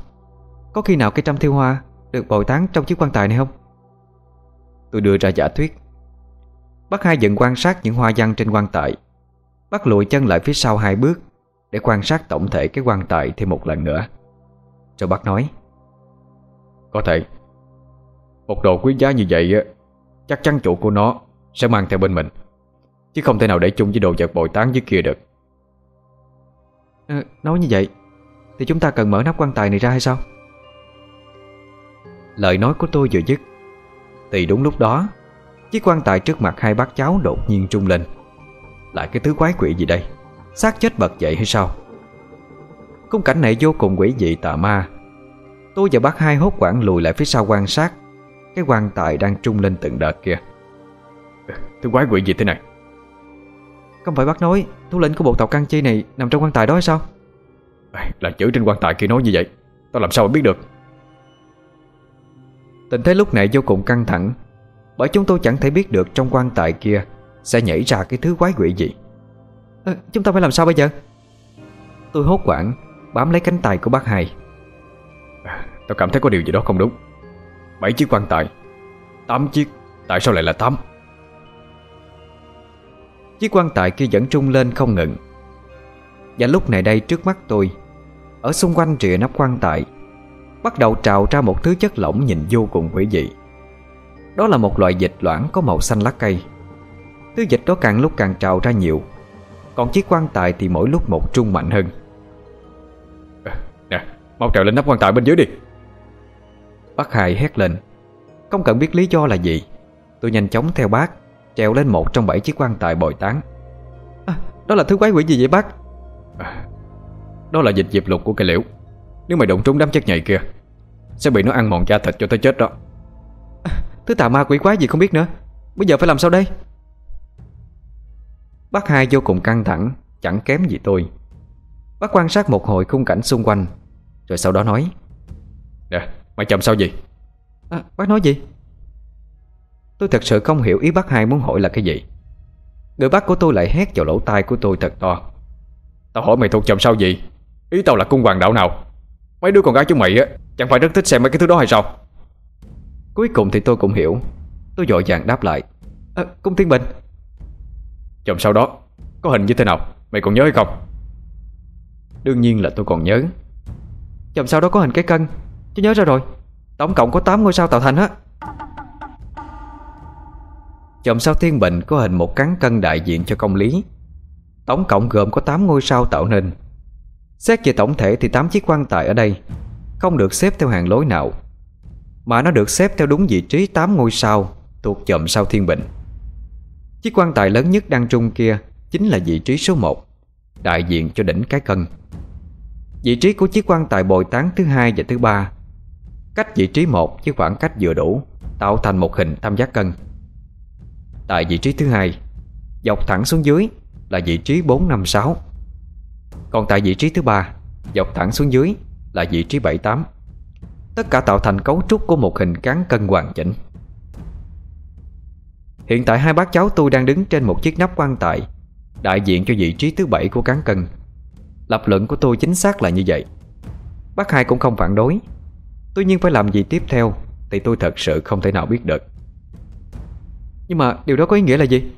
Có khi nào cây trăm thiêu hoa Được bồi tán trong chiếc quan tài này không? Tôi đưa ra giả thuyết. Bác hai dừng quan sát những hoa văn trên quan tài. Bác lùi chân lại phía sau hai bước Để quan sát tổng thể cái quan tài thêm một lần nữa. Rồi bác nói Có thể. Một đồ quý giá như vậy Chắc chắn chủ của nó Sẽ mang theo bên mình Chứ không thể nào để chung với đồ vật bồi tán dưới kia được. À, Nói như vậy Thì chúng ta cần mở nắp quan tài này ra hay sao? Lời nói của tôi vừa dứt Thì đúng lúc đó Chiếc quan tài trước mặt hai bác cháu đột nhiên trung lên. Lại cái thứ quái quỷ gì đây? Xác chết bật dậy hay sao? Khung cảnh này vô cùng quỷ dị tà ma. Tôi và bác hai hốt quảng lùi lại phía sau quan sát Cái quan tài đang trung lên từng đợt kia. Thứ quái quỷ gì thế này? Không phải bác nói Thủ lĩnh của bộ tộc Căng Chi này nằm trong quan tài đó hay sao là chữ trên quan tài kia nói như vậy. Tao làm sao mà biết được? Tình thế lúc này vô cùng căng thẳng Bởi chúng tôi chẳng thể biết được trong quan tài kia Sẽ nhảy ra cái thứ quái quỷ gì. À, Chúng ta phải làm sao bây giờ? Tôi hốt quảng Bám lấy cánh tay của bác hai. À, tao cảm thấy có điều gì đó không đúng. Bảy chiếc quan tài Tám chiếc Tại sao lại là tám? Chiếc quan tài kia vẫn trung lên không ngừng. Và lúc này đây trước mắt tôi ở xung quanh rìa nắp quan tài Bắt đầu trào ra một thứ chất lỏng nhìn vô cùng quỷ dị. Đó là một loại dịch loãng có màu xanh lá cây. Thứ dịch đó càng lúc càng trào ra nhiều Còn chiếc quan tài thì mỗi lúc một trung mạnh hơn. Nè Mau trèo lên nắp quan tài bên dưới đi. Bác Hai hét lên. Không cần biết lý do là gì Tôi nhanh chóng theo bác Trèo lên một trong bảy chiếc quan tài bồi tán. À, Đó là thứ quái quỷ gì vậy bác Đó là dịch diệp lục của cây liễu. Nếu mày đụng trúng đám chất nhầy kia Sẽ bị nó ăn mòn da thịt cho tới chết đó. À, Thứ tà ma quỷ quái gì không biết nữa. Bây giờ phải làm sao đây? Bác hai vô cùng căng thẳng Chẳng kém gì tôi. Bác quan sát một hồi khung cảnh xung quanh Rồi sau đó nói Nè mày chậm sao gì à, Bác nói gì? Tôi thật sự không hiểu ý bác hai muốn hỏi là cái gì. Người bác của tôi lại hét vào lỗ tai của tôi thật to. Tao hỏi mày thuộc chậm sao gì Ý tao là cung hoàng đạo nào? Mấy đứa con gái chúng mày á Chẳng phải rất thích xem mấy cái thứ đó hay sao? Cuối cùng thì tôi cũng hiểu. Tôi dội vàng đáp lại. À, Cung Thiên Bình. Chồng sau đó Có hình như thế nào? Mày còn nhớ hay không? Đương nhiên là tôi còn nhớ. Chồng sau đó có hình cái cân. Tôi nhớ ra rồi. Tổng cộng có 8 ngôi sao tạo thành á. Chòm sao thiên bình có hình một cán cân đại diện cho công lý. Tổng cộng gồm có 8 ngôi sao tạo nên Xét về tổng thể thì 8 chiếc quan tài ở đây Không được xếp theo hàng lối nào, Mà nó được xếp theo đúng vị trí 8 ngôi sao Thuộc chậm sao thiên bình. Chiếc quan tài lớn nhất đang trung kia Chính là vị trí số 1 Đại diện cho đỉnh cái cân. Vị trí của chiếc quan tài bồi tán thứ hai và thứ ba, Cách vị trí một với khoảng cách vừa đủ, Tạo thành một hình tam giác cân. Tại vị trí thứ hai, Dọc thẳng xuống dưới là vị trí 456 còn tại vị trí thứ ba, Dọc thẳng xuống dưới là vị trí 78 Tất cả tạo thành cấu trúc của một hình cán cân hoàn chỉnh. Hiện tại hai bác cháu tôi đang đứng trên một chiếc nắp quan tài, Đại diện cho vị trí thứ bảy của cán cân. Lập luận của tôi chính xác là như vậy. Bác hai cũng không phản đối. Tuy nhiên phải làm gì tiếp theo Thì tôi thật sự không thể nào biết được. Nhưng mà điều đó có ý nghĩa là gì?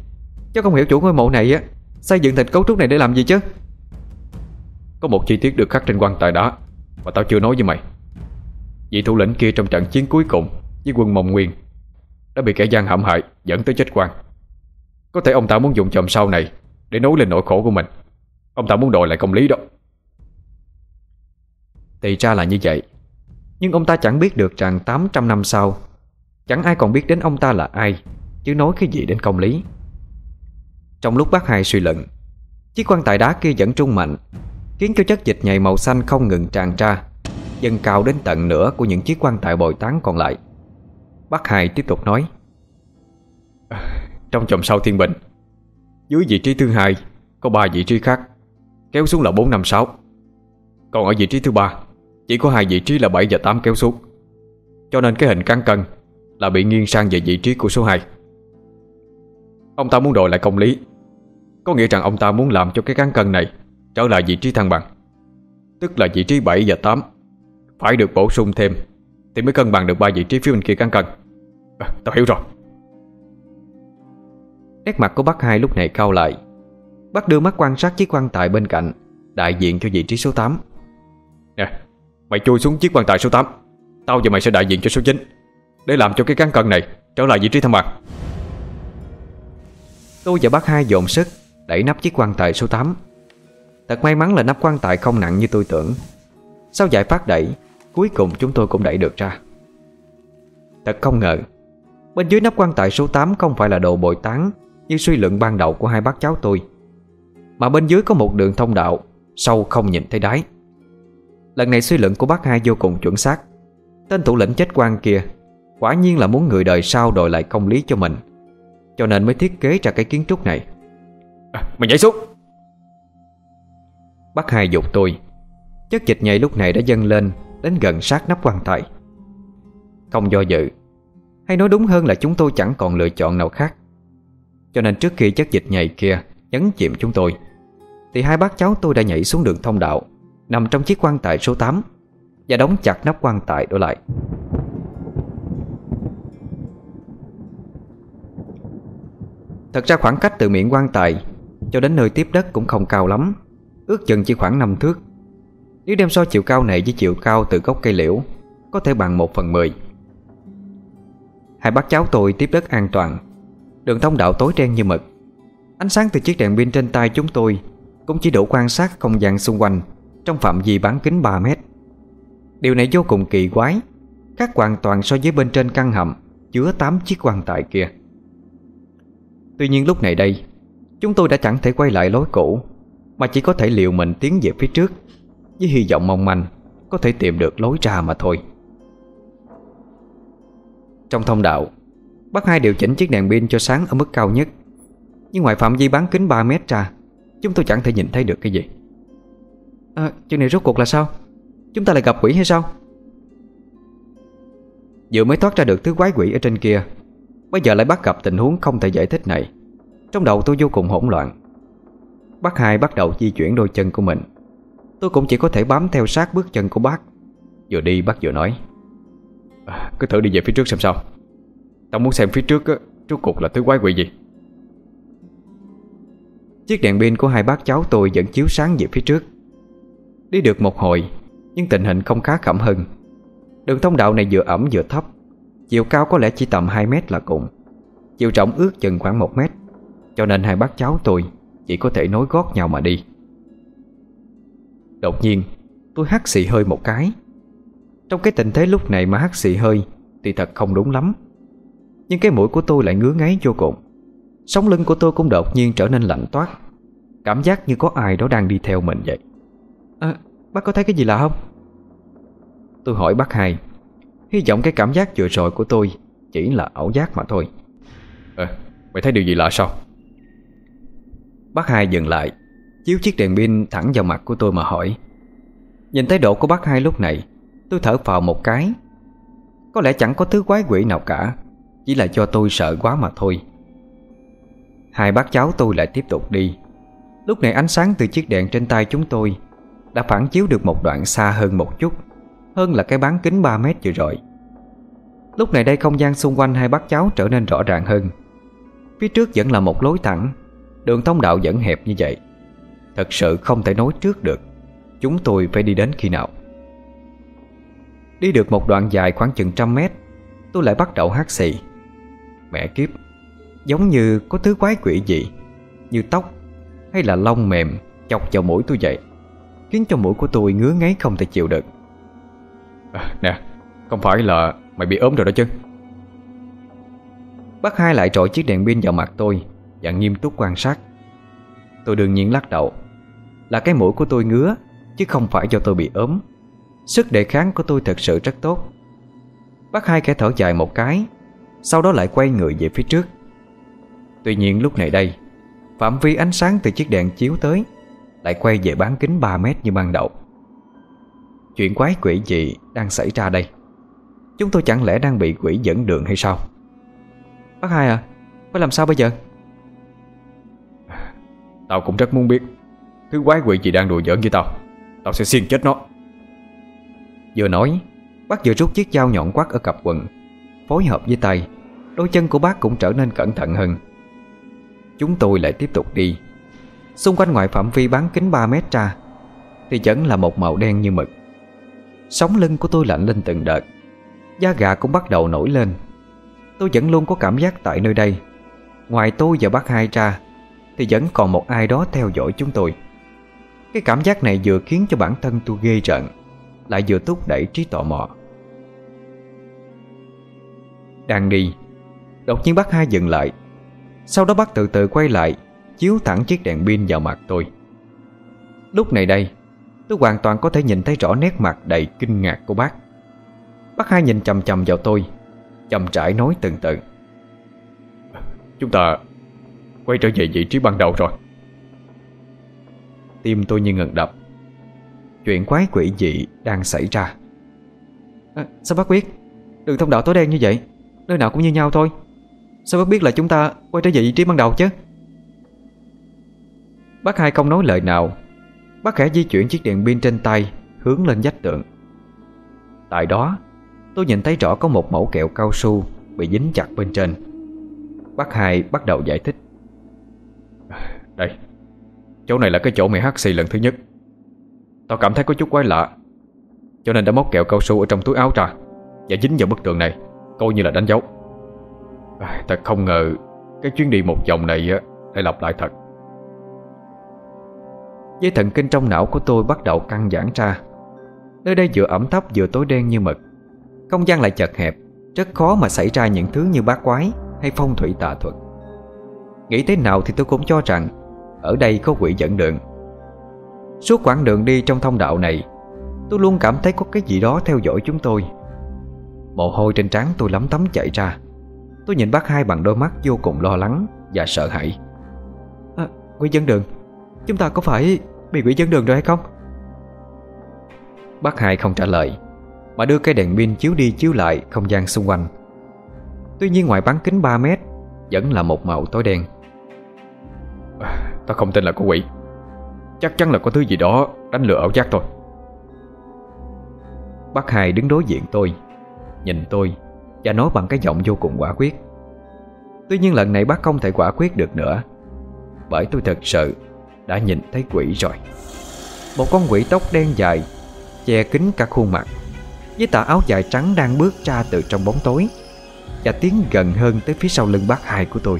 Cháu không hiểu chủ ngôi mộ này á, Xây dựng thành cấu trúc này để làm gì chứ? Có một chi tiết được khắc trên quan tài đó Mà tao chưa nói với mày. Vị thủ lĩnh kia trong trận chiến cuối cùng Với quân Mông Nguyên Đã bị kẻ gian hãm hại, dẫn tới chết quan. Có thể ông ta muốn dùng chòm sau này Để nối lên nỗi khổ của mình. Ông ta muốn đòi lại công lý đó. Thì ra là như vậy, Nhưng ông ta chẳng biết được rằng 800 năm sau, Chẳng ai còn biết đến ông ta là ai, Chứ nói cái gì đến công lý. Trong lúc bác hai suy luận, Chiếc quan tài đá kia vẫn trung mạnh Khiến cho chất dịch nhầy màu xanh không ngừng tràn ra Dần cao đến tận nửa của những chiếc quan tài bồi tán còn lại. Bác hai tiếp tục nói à, Trong chòm sau thiên bình Dưới vị trí thứ hai Có ba vị trí khác Kéo xuống là 4, 5, 6 Còn ở vị trí thứ ba Chỉ có hai vị trí là 7 và 8 kéo xuống. Cho nên cái hình cán cân Là bị nghiêng sang về vị trí của số 2 Ông ta muốn đổi lại công lý. Có nghĩa rằng ông ta muốn làm cho cái cán cân này Trở lại vị trí thăng bằng. Tức là vị trí 7 và 8 Phải được bổ sung thêm Thì mới cân bằng được ba vị trí phía bên kia cán cân. À, Tao hiểu rồi. Nét mặt của bác hai lúc này cao lại. Bác đưa mắt quan sát chiếc quan tài bên cạnh Đại diện cho vị trí số 8 Nè Mày chui xuống chiếc quan tài số 8 Tao và mày sẽ đại diện cho số 9 Để làm cho cái cán cân này trở lại vị trí thăng bằng. Tôi và bác hai dồn sức Đẩy nắp chiếc quan tài số 8 Thật may mắn là nắp quan tài không nặng như tôi tưởng. Sau giải phát đẩy Cuối cùng chúng tôi cũng đẩy được ra. Thật không ngờ Bên dưới nắp quan tài số 8 không phải là đồ bồi tán Như suy luận ban đầu của hai bác cháu tôi Mà bên dưới có một đường thông đạo Sâu không nhìn thấy đáy. Lần này suy luận của bác hai vô cùng chuẩn xác. Tên thủ lĩnh chết quan kia Quả nhiên là muốn người đời sau đòi lại công lý cho mình Cho nên mới thiết kế ra cái kiến trúc này. À, Mày nhảy xuống. Bác hai dục tôi. Chất dịch nhảy lúc này đã dâng lên, Đến gần sát nắp quan tài. Không do dự, Hay nói đúng hơn là chúng tôi chẳng còn lựa chọn nào khác. Cho nên trước khi chất dịch nhảy kia Nhấn chìm chúng tôi, Thì hai bác cháu tôi đã nhảy xuống đường thông đạo, Nằm trong chiếc quan tài số 8 Và đóng chặt nắp quan tài đó lại. Thật ra khoảng cách từ miệng quan tài Cho đến nơi tiếp đất cũng không cao lắm. Ước chừng chỉ khoảng 5 thước. Nếu đem so chiều cao này với chiều cao từ gốc cây liễu, Có thể bằng 1 phần 10 Hai bác cháu tôi tiếp đất an toàn. Đường thông đạo tối đen như mực. Ánh sáng từ chiếc đèn pin trên tay chúng tôi Cũng chỉ đủ quan sát không gian xung quanh Trong phạm vi bán kính 3 mét. Điều này vô cùng kỳ quái, Khác hoàn toàn so với bên trên căn hầm Chứa 8 chiếc quan tài kia. Tuy nhiên lúc này đây, Chúng tôi đã chẳng thể quay lại lối cũ. Mà chỉ có thể liệu mình tiến về phía trước Với hy vọng mong manh Có thể tìm được lối ra mà thôi. Trong thông đạo Bác hai điều chỉnh chiếc đèn pin cho sáng ở mức cao nhất. Nhưng ngoài phạm vi bán kính 3 mét ra Chúng tôi chẳng thể nhìn thấy được cái gì. À, Chuyện này rốt cuộc là sao? Chúng ta lại gặp quỷ hay sao? Vừa mới thoát ra được thứ quái quỷ ở trên kia Bây giờ lại bắt gặp tình huống không thể giải thích này. Trong đầu tôi vô cùng hỗn loạn. Bác hai bắt đầu di chuyển đôi chân của mình. Tôi cũng chỉ có thể bám theo sát bước chân của bác. Vừa đi bác vừa nói à, Cứ thử đi về phía trước xem sao. Tao muốn xem phía trước á Rốt cuộc là thứ quái quỷ gì? Chiếc đèn pin của hai bác cháu tôi vẫn chiếu sáng về phía trước. Đi được một hồi Nhưng tình hình không khá khẩm hơn Đường thông đạo này vừa ẩm vừa thấp Chiều cao có lẽ chỉ tầm 2 mét là cùng Chiều rộng ước chừng khoảng 1 mét. Cho nên hai bác cháu tôi chỉ có thể nối gót nhau mà đi. Đột nhiên Tôi hắt xì hơi một cái. Trong cái tình thế lúc này mà hắt xì hơi Thì thật không đúng lắm. Nhưng cái mũi của tôi lại ngứa ngáy vô cùng. Sống lưng của tôi cũng đột nhiên trở nên lạnh toát. Cảm giác như có ai đó đang đi theo mình vậy. À, Bác có thấy cái gì lạ không? Tôi hỏi bác hai. Hy vọng cái cảm giác vừa rồi của tôi Chỉ là ảo giác mà thôi. À, mày thấy điều gì lạ sao? Bác hai dừng lại, Chiếu chiếc đèn pin thẳng vào mặt của tôi mà hỏi. Nhìn thái độ của bác hai lúc này, Tôi thở phào một cái. Có lẽ chẳng có thứ quái quỷ nào cả, Chỉ là cho tôi sợ quá mà thôi. Hai bác cháu tôi lại tiếp tục đi. Lúc này ánh sáng từ chiếc đèn trên tay chúng tôi Đã phản chiếu được một đoạn xa hơn một chút, hơn là cái bán kính 3 mét vừa rồi. Lúc này đây không gian xung quanh hai bác cháu trở nên rõ ràng hơn. Phía trước vẫn là một lối thẳng Đường thông đạo vẫn hẹp như vậy. Thật sự không thể nối trước được. Chúng tôi phải đi đến khi nào? Đi được một đoạn dài khoảng chừng trăm mét Tôi lại bắt đầu hát xì. Mẹ kiếp Giống như có thứ quái quỷ gì Như tóc hay là lông mềm Chọc vào mũi tôi vậy Khiến cho mũi của tôi ngứa ngáy không thể chịu được. À, Nè Không phải là mày bị ốm rồi đó chứ. Bác hai lại trội chiếc đèn pin vào mặt tôi và nghiêm túc quan sát. Tôi đương nhiên lắc đầu. Là cái mũi của tôi ngứa, Chứ không phải do tôi bị ốm. Sức đề kháng của tôi thật sự rất tốt. Bác hai kẻ thở dài một cái, Sau đó lại quay người về phía trước. Tuy nhiên lúc này đây, Phạm vi ánh sáng từ chiếc đèn chiếu tới Lại quay về bán kính 3 mét như ban đầu. Chuyện quái quỷ gì đang xảy ra đây? Chúng tôi chẳng lẽ đang bị quỷ dẫn đường hay sao? Bác hai à Phải làm sao bây giờ? Tao cũng rất muốn biết. Thứ quái quỷ gì đang đùa giỡn với tao? Tao sẽ xiên chết nó. Vừa nói, Bác vừa rút chiếc dao nhọn quắt ở cặp quần, Phối hợp với tay, Đôi chân của bác cũng trở nên cẩn thận hơn. Chúng tôi lại tiếp tục đi. Xung quanh ngoài phạm vi bán kính 3 mét ra, Thì vẫn là một màu đen như mực. Sống lưng của tôi lạnh lên từng đợt. Da gà cũng bắt đầu nổi lên. Tôi vẫn luôn có cảm giác tại nơi đây. Ngoài tôi và bác hai ra thì vẫn còn một ai đó theo dõi chúng tôi. Cái cảm giác này vừa khiến cho bản thân tôi ghê rợn, Lại vừa thúc đẩy trí tò mò. Đang đi, Đột nhiên bác hai dừng lại. Sau đó bác từ từ quay lại, Chiếu thẳng chiếc đèn pin vào mặt tôi. Lúc này đây, Tôi hoàn toàn có thể nhìn thấy rõ nét mặt đầy kinh ngạc của bác. Bác hai nhìn chầm chầm vào tôi Chầm trải nói từng từ. Chúng ta Quay trở về vị trí ban đầu rồi. Tim tôi như ngừng đập. Chuyện quái quỷ dị đang xảy ra. À, Sao bác biết? Đường thông đạo tối đen như vậy Nơi nào cũng như nhau thôi. Sao bác biết là chúng ta quay trở về vị trí ban đầu chứ? Bác hai không nói lời nào. Bác khẽ di chuyển chiếc đèn pin trên tay Hướng lên vách tượng Tại đó Tôi nhìn thấy rõ có một mẫu kẹo cao su Bị dính chặt bên trên. Bác hai bắt đầu giải thích đây Chỗ này là cái chỗ mày hát xì lần thứ nhất. Tao cảm thấy có chút quái lạ Cho nên đã móc kẹo cao su ở trong túi áo ra Và dính vào bức tường này Coi như là đánh dấu. À, Thật không ngờ Cái chuyến đi một vòng này lại lặp lại thật. Dây thần kinh trong não của tôi bắt đầu căng giãn ra. Nơi đây vừa ẩm thấp vừa tối đen như mực. Không gian lại chật hẹp Rất khó mà xảy ra những thứ như bát quái Hay phong thủy tà thuật. Nghĩ thế nào thì tôi cũng cho rằng ở đây có quỷ dẫn đường. Suốt quãng đường đi trong thông đạo này Tôi luôn cảm thấy có cái gì đó theo dõi chúng tôi. Mồ hôi trên trán tôi lắm tấm chạy ra. Tôi nhìn bác hai bằng đôi mắt vô cùng lo lắng Và sợ hãi. À, Quỷ dẫn đường Chúng ta có phải bị quỷ dẫn đường rồi hay không? Bác hai không trả lời Mà đưa cái đèn pin chiếu đi chiếu lại Không gian xung quanh. Tuy nhiên ngoài bán kính 3 mét Vẫn là một màu tối đen. Tao không tin là có quỷ. Chắc chắn là có thứ gì đó đánh lừa ảo giác thôi Bác hai đứng đối diện tôi, Nhìn tôi Và nói bằng cái giọng vô cùng quả quyết. Tuy nhiên lần này bác không thể quả quyết được nữa, Bởi tôi thật sự Đã nhìn thấy quỷ rồi. Một con quỷ tóc đen dài, Che kín cả khuôn mặt, Với tà áo dài trắng đang bước ra từ trong bóng tối Và tiến gần hơn tới phía sau lưng bác hai của tôi.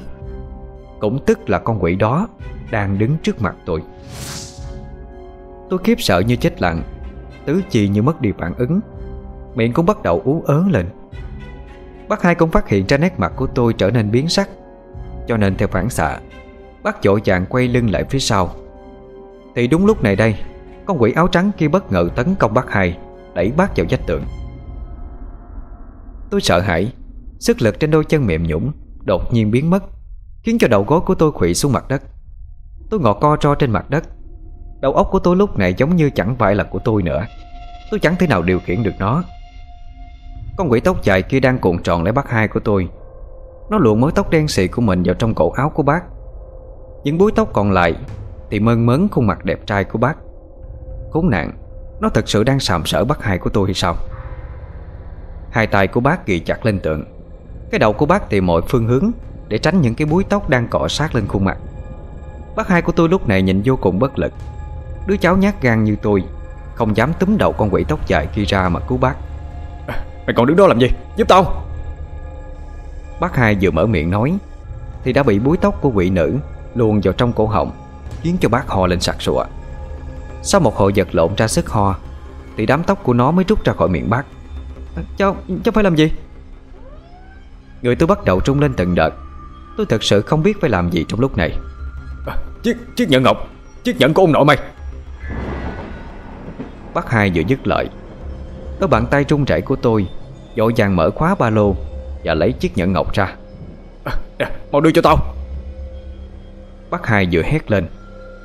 Cũng tức là con quỷ đó Đang đứng trước mặt tôi. Tôi khiếp sợ như chết lặng, Tứ chi như mất đi phản ứng. Miệng cũng bắt đầu ú ớ lên. Bác hai cũng phát hiện ra nét mặt của tôi trở nên biến sắc, Cho nên theo phản xạ, Bác dội vàng quay lưng lại phía sau. Thì đúng lúc này đây, Con quỷ áo trắng kia bất ngờ tấn công bác hai, Đẩy bác vào vách tường. Tôi sợ hãi, Sức lực trên đôi chân mềm nhũng Đột nhiên biến mất. Khiến cho đầu gối của tôi khủy xuống mặt đất. Tôi ngọt co ro trên mặt đất. Đầu óc của tôi lúc này giống như chẳng phải là của tôi nữa. Tôi chẳng thể nào điều khiển được nó. Con quỷ tóc dài kia đang cuộn tròn lấy bác hai của tôi. Nó luồn mớ tóc đen xị của mình vào trong cổ áo của bác. Những búi tóc còn lại Thì mơn mớn khuôn mặt đẹp trai của bác. Khốn nạn, Nó thật sự đang sàm sỡ bác hai của tôi hay sao? Hai tay của bác ghi chặt lên tượng. Cái đầu của bác tìm mọi phương hướng. Để tránh những cái búi tóc đang cọ sát lên khuôn mặt. Bác hai của tôi lúc này nhìn vô cùng bất lực. Đứa cháu nhát gan như tôi Không dám túm đầu con quỷ tóc dài kia ra mà cứu bác. Mày còn đứng đó làm gì? Giúp tao. Bác hai vừa mở miệng nói Thì đã bị búi tóc của quỷ nữ Luồn vào trong cổ họng Khiến cho bác ho lên sặc sụa. Sau một hồi giật lộn ra sức ho Thì đám tóc của nó mới rút ra khỏi miệng bác. Cháu, cháu phải làm gì? Người tôi bắt đầu trung lên từng đợt Tôi thật sự không biết phải làm gì trong lúc này. À, Chiếc, chiếc nhẫn ngọc Chiếc nhẫn của ông nội mày. Bác hai vừa dứt lời Đôi bàn tay run rẩy của tôi Dội vàng mở khóa ba lô Và lấy chiếc nhẫn ngọc ra. À, Mau đưa cho tao. Bác hai vừa hét lên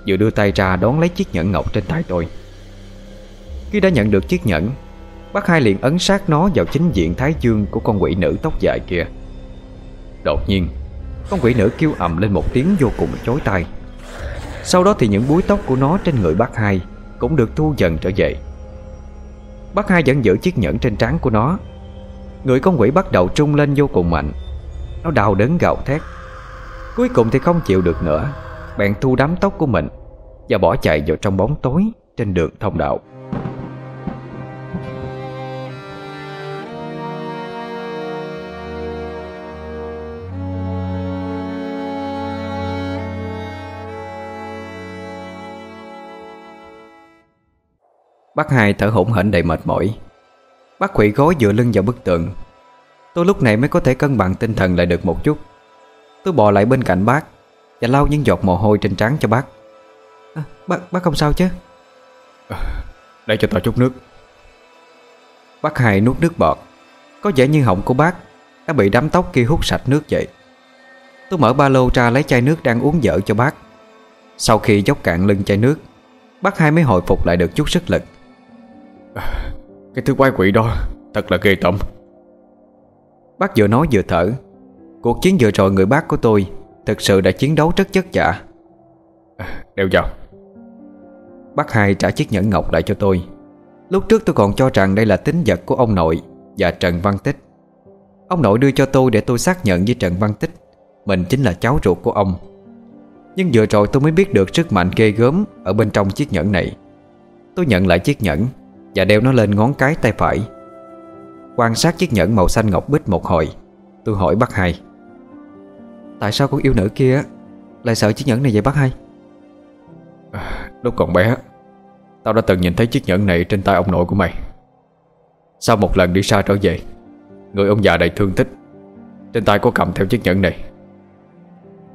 Vừa đưa tay ra đón lấy chiếc nhẫn ngọc trên tay tôi. Khi đã nhận được chiếc nhẫn Bác hai liền ấn sát nó vào chính diện thái dương Của con quỷ nữ tóc dài kia. Đột nhiên con quỷ nữ kêu ầm lên một tiếng vô cùng chối tai. Sau đó thì những búi tóc của nó trên người bác hai Cũng được thu dần trở về. Bác hai vẫn giữ chiếc nhẫn trên trán của nó. Người con quỷ bắt đầu trung lên vô cùng mạnh. Nó đau đớn gào thét. Cuối cùng thì không chịu được nữa. Bạn thu đám tóc của mình Và bỏ chạy vào trong bóng tối Trên đường thông đạo. Bác hai thở hổn hển đầy mệt mỏi. Bác quỵ gối dựa lưng vào bức tường. Tôi lúc này mới có thể cân bằng tinh thần lại được một chút. Tôi bò lại bên cạnh bác Và lau những giọt mồ hôi trên trán cho bác. À, Bác bác không sao chứ? À, Để cho tao chút nước. Bác hai nuốt nước bọt. Có vẻ như họng của bác Đã bị đám tóc kia hút sạch nước vậy. Tôi mở ba lô ra lấy chai nước đang uống dở cho bác. Sau khi dốc cạn lưng chai nước Bác hai mới hồi phục lại được chút sức lực Cái thứ quái quỷ đó, Thật là ghê tởm. Bác vừa nói vừa thở. Cuộc chiến vừa rồi người bác của tôi Thực sự đã chiến đấu rất chất dạ Đeo vào. Bác hai trả chiếc nhẫn ngọc lại cho tôi. Lúc trước tôi còn cho rằng đây là tính vật của ông nội Và Trần Văn Tích. Ông nội đưa cho tôi để tôi xác nhận với Trần Văn Tích. Mình chính là cháu ruột của ông. Nhưng vừa rồi tôi mới biết được sức mạnh ghê gớm Ở bên trong chiếc nhẫn này. Tôi nhận lại chiếc nhẫn. Và đeo nó lên ngón cái tay phải. Quan sát chiếc nhẫn màu xanh ngọc bích một hồi, Tôi hỏi bác hai. Tại sao con yêu nữ kia Lại sợ chiếc nhẫn này vậy bác hai? À, lúc còn bé, Tao đã từng nhìn thấy chiếc nhẫn này trên tay ông nội của mày. Sau một lần đi xa trở về, Người ông già đầy thương tích, Trên tay có cầm theo chiếc nhẫn này.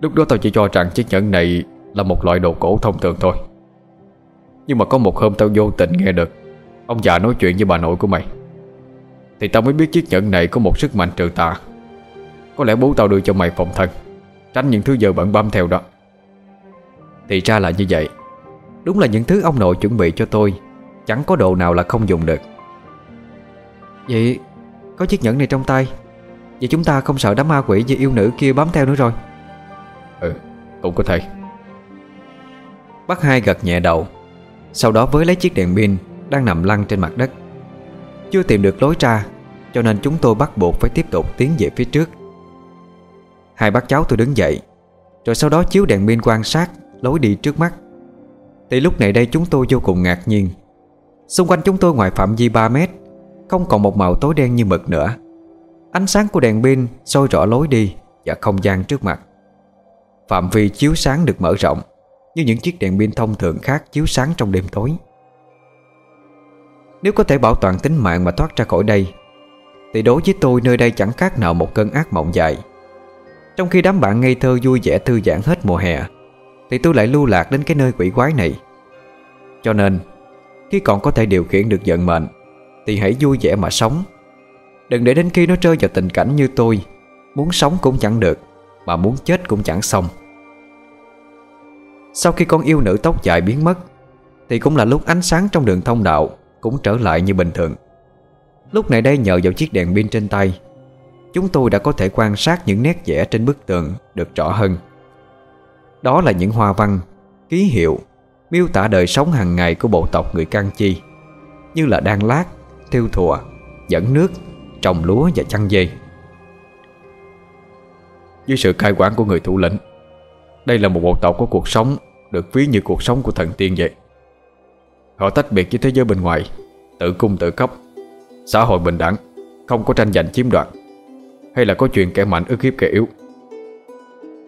Lúc đó tao chỉ cho rằng chiếc nhẫn này Là một loại đồ cổ thông thường thôi. Nhưng mà có một hôm tao vô tình nghe được Ông già nói chuyện với bà nội của mày. Thì tao mới biết chiếc nhẫn này có một sức mạnh trừ tà. Có lẽ bố tao đưa cho mày phòng thân, Tránh những thứ giờ bận băm theo đó. Thì ra là như vậy. Đúng là những thứ ông nội chuẩn bị cho tôi, Chẳng có đồ nào là không dùng được. Vậy, Có chiếc nhẫn này trong tay. Vậy chúng ta không sợ đám ma quỷ và yêu nữ kia bám theo nữa rồi. Ừ cũng có thể. Bác hai gật nhẹ đầu. Sau đó với lấy chiếc đèn pin đang nằm lăn trên mặt đất. Chưa tìm được lối ra, Cho nên chúng tôi bắt buộc phải tiếp tục tiến về phía trước. Hai bác cháu tôi đứng dậy, Rồi sau đó chiếu đèn pin quan sát, Lối đi trước mắt. Thì lúc này đây chúng tôi vô cùng ngạc nhiên. Xung quanh chúng tôi ngoài phạm vi 3 mét, Không còn một màu tối đen như mực nữa. Ánh sáng của đèn pin soi rõ lối đi Và không gian trước mặt. Phạm vi chiếu sáng được mở rộng, Như những chiếc đèn pin thông thường khác chiếu sáng trong đêm tối. Nếu có thể bảo toàn tính mạng mà thoát ra khỏi đây, Thì đối với tôi nơi đây chẳng khác nào một cơn ác mộng dài. Trong khi đám bạn ngây thơ vui vẻ thư giãn hết mùa hè, Thì tôi lại lưu lạc đến cái nơi quỷ quái này. Cho nên, Khi còn có thể điều khiển được vận mệnh, Thì hãy vui vẻ mà sống. Đừng để đến khi nó rơi vào tình cảnh như tôi, Muốn sống cũng chẳng được, Mà muốn chết cũng chẳng xong. Sau khi con yêu nữ tóc dài biến mất, Thì cũng là lúc ánh sáng trong đường thông đạo cũng trở lại như bình thường. Lúc này đây nhờ vào chiếc đèn pin trên tay Chúng tôi đã có thể quan sát những nét vẽ trên bức tường Được rõ hơn. Đó là những hoa văn, ký hiệu Miêu tả đời sống hàng ngày của bộ tộc người Can Chi Như là đan lát, thiêu thùa, dẫn nước trồng lúa và chăn dê. Dưới sự cai quản của người thủ lĩnh Đây là một bộ tộc có cuộc sống Được ví như cuộc sống của thần tiên vậy. Họ tách biệt với thế giới bên ngoài Tự cung tự cấp. Xã hội bình đẳng Không có tranh giành chiếm đoạt Hay là có chuyện kẻ mạnh ức hiếp kẻ yếu.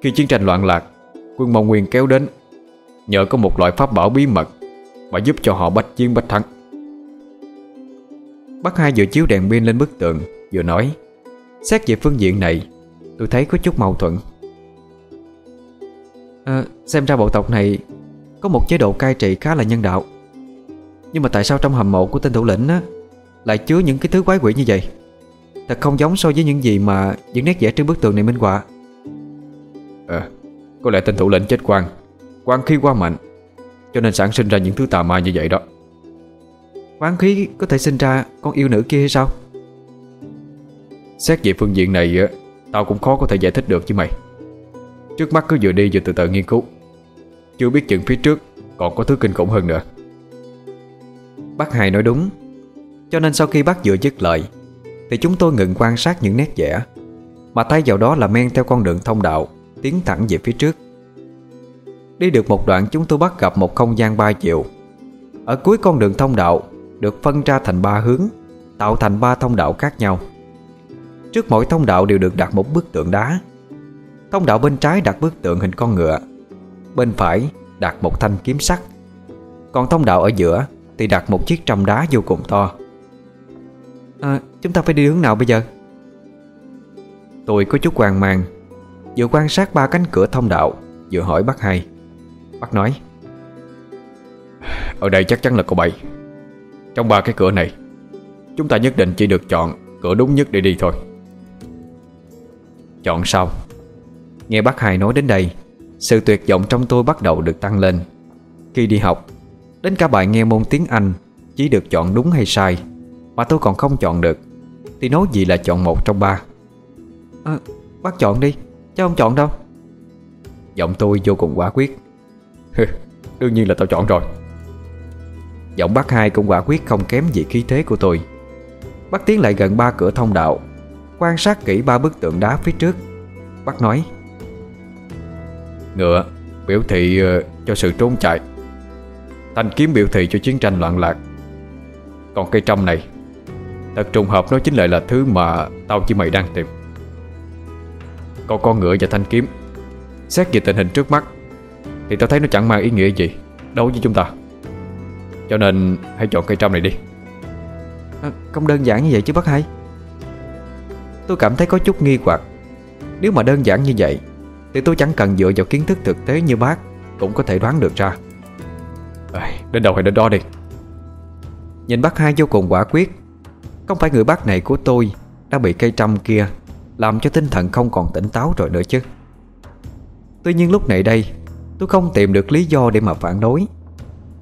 Khi chiến tranh loạn lạc Quân Mông Nguyên kéo đến Nhờ có một loại pháp bảo bí mật Mà giúp cho họ bách chiến bách thắng. Bác hai vừa chiếu đèn pin lên bức tượng, Vừa nói Xét về phương diện này Tôi thấy có chút mâu thuẫn. À, Xem ra bộ tộc này Có một chế độ cai trị khá là nhân đạo. Nhưng mà tại sao trong hầm mộ của tên thủ lĩnh á Lại chứa những cái thứ quái quỷ như vậy? Thật không giống so với những gì mà Những nét vẽ trên bức tường này minh họa. À Có lẽ tên thủ lĩnh chết quang. Quang khí quá mạnh Cho nên sản sinh ra những thứ tà ma như vậy đó. Quán khí có thể sinh ra con yêu nữ kia hay sao? Xét về phương diện này Tao cũng khó có thể giải thích được với mày. Trước mắt cứ vừa đi vừa từ từ nghiên cứu. Chưa biết chừng phía trước Còn có thứ kinh khủng hơn nữa Bác Hai nói đúng. Cho nên sau khi bác vừa dứt lời, Thì chúng tôi ngừng quan sát những nét vẽ. Mà thay vào đó là men theo con đường thông đạo, Tiến thẳng về phía trước. Đi được một đoạn, chúng tôi bắt gặp một không gian ba chiều. Ở cuối con đường thông đạo, Được phân ra thành ba hướng, Tạo thành ba thông đạo khác nhau. Trước mỗi thông đạo đều được đặt một bức tượng đá. Thông đạo bên trái đặt bức tượng hình con ngựa, Bên phải đặt một thanh kiếm sắt. Còn thông đạo ở giữa thì đặt một chiếc trầm đá vô cùng to. À, Chúng ta phải đi hướng nào bây giờ? Tôi có chút hoang mang. Vừa quan sát ba cánh cửa thông đạo Vừa hỏi bác hai. Bác nói Ở đây chắc chắn là cô bảy. Trong ba cái cửa này Chúng ta nhất định chỉ được chọn Cửa đúng nhất để đi thôi. Chọn sau Nghe bác hai nói đến đây Sự tuyệt vọng trong tôi bắt đầu được tăng lên. Khi đi học Đến cả bài nghe môn tiếng Anh Chỉ được chọn đúng hay sai Mà tôi còn không chọn được. Thì nói gì là chọn một trong ba? À, Bác chọn đi Chứ không chọn đâu. Giọng tôi vô cùng quả quyết. Đương nhiên là tao chọn rồi. Giọng bác hai cũng quả quyết không kém gì khí thế của tôi. Bác tiến lại gần ba cửa thông đạo Quan sát kỹ ba bức tượng đá phía trước. Bác nói Ngựa biểu thị uh, cho sự trốn chạy Thanh kiếm biểu thị cho chiến tranh loạn lạc. Còn cây trăm này Thật trùng hợp nó chính lại là thứ mà Tao chỉ mày đang tìm. Còn con ngựa và thanh kiếm Xét về tình hình trước mắt Thì tao thấy nó chẳng mang ý nghĩa gì Đối với chúng ta. Cho nên hãy chọn cây trăm này đi. À, Không đơn giản như vậy chứ bác hai. Tôi cảm thấy có chút nghi hoặc. Nếu mà đơn giản như vậy Thì tôi chẳng cần dựa vào kiến thức thực tế như bác Cũng có thể đoán được ra. Đến đâu hay đến đó đi. Nhìn bác hai vô cùng quả quyết. Không phải người bác này của tôi Đã bị cây trăm kia Làm cho tinh thần không còn tỉnh táo rồi nữa chứ. Tuy nhiên lúc này đây, Tôi không tìm được lý do để mà phản đối.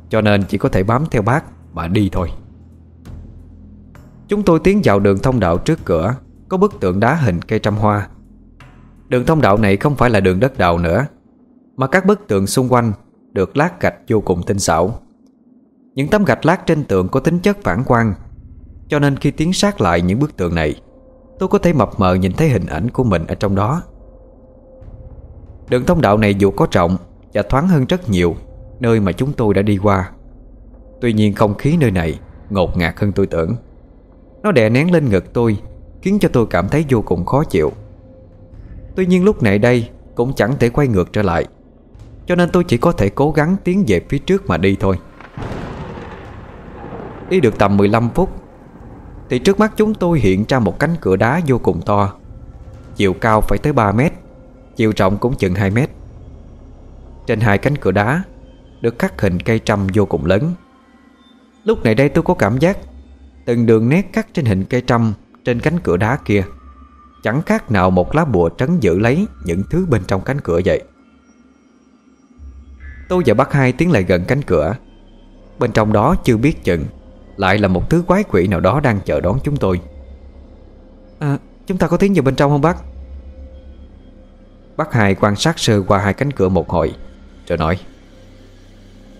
Cho nên chỉ có thể bám theo bác Mà đi thôi. Chúng tôi tiến vào đường thông đạo trước cửa, Có bức tượng đá hình cây trăm hoa. Đường thông đạo này không phải là đường đất đào nữa, Mà các bức tượng xung quanh Được lát gạch vô cùng tinh xảo. Những tấm gạch lát trên tượng có tính chất phản quang. Cho nên khi tiến sát lại những bức tượng này, Tôi có thể mập mờ nhìn thấy hình ảnh của mình ở trong đó. Đường thông đạo này dù có rộng Và thoáng hơn rất nhiều Nơi mà chúng tôi đã đi qua, Tuy nhiên không khí nơi này Ngột ngạt hơn tôi tưởng. Nó đè nén lên ngực tôi, Khiến cho tôi cảm thấy vô cùng khó chịu. Tuy nhiên lúc này đây Cũng chẳng thể quay ngược trở lại, Cho nên tôi chỉ có thể cố gắng tiến về phía trước mà đi thôi. Đi được tầm 15 phút. Thì trước mắt chúng tôi hiện ra một cánh cửa đá vô cùng to. Chiều cao phải tới 3 mét, Chiều rộng cũng chừng 2 mét. Trên hai cánh cửa đá Được khắc hình cây trăm vô cùng lớn. Lúc này đây tôi có cảm giác Từng đường nét khắc trên hình cây trăm Trên cánh cửa đá kia. Chẳng khác nào một lá bùa trấn giữ lấy Những thứ bên trong cánh cửa vậy. Tôi và bác hai tiến lại gần cánh cửa. Bên trong đó chưa biết chừng lại là một thứ quái quỷ nào đó đang chờ đón chúng tôi. À, Chúng ta có tiến vào bên trong không bác? Bác hai quan sát sơ qua hai cánh cửa một hồi Rồi nói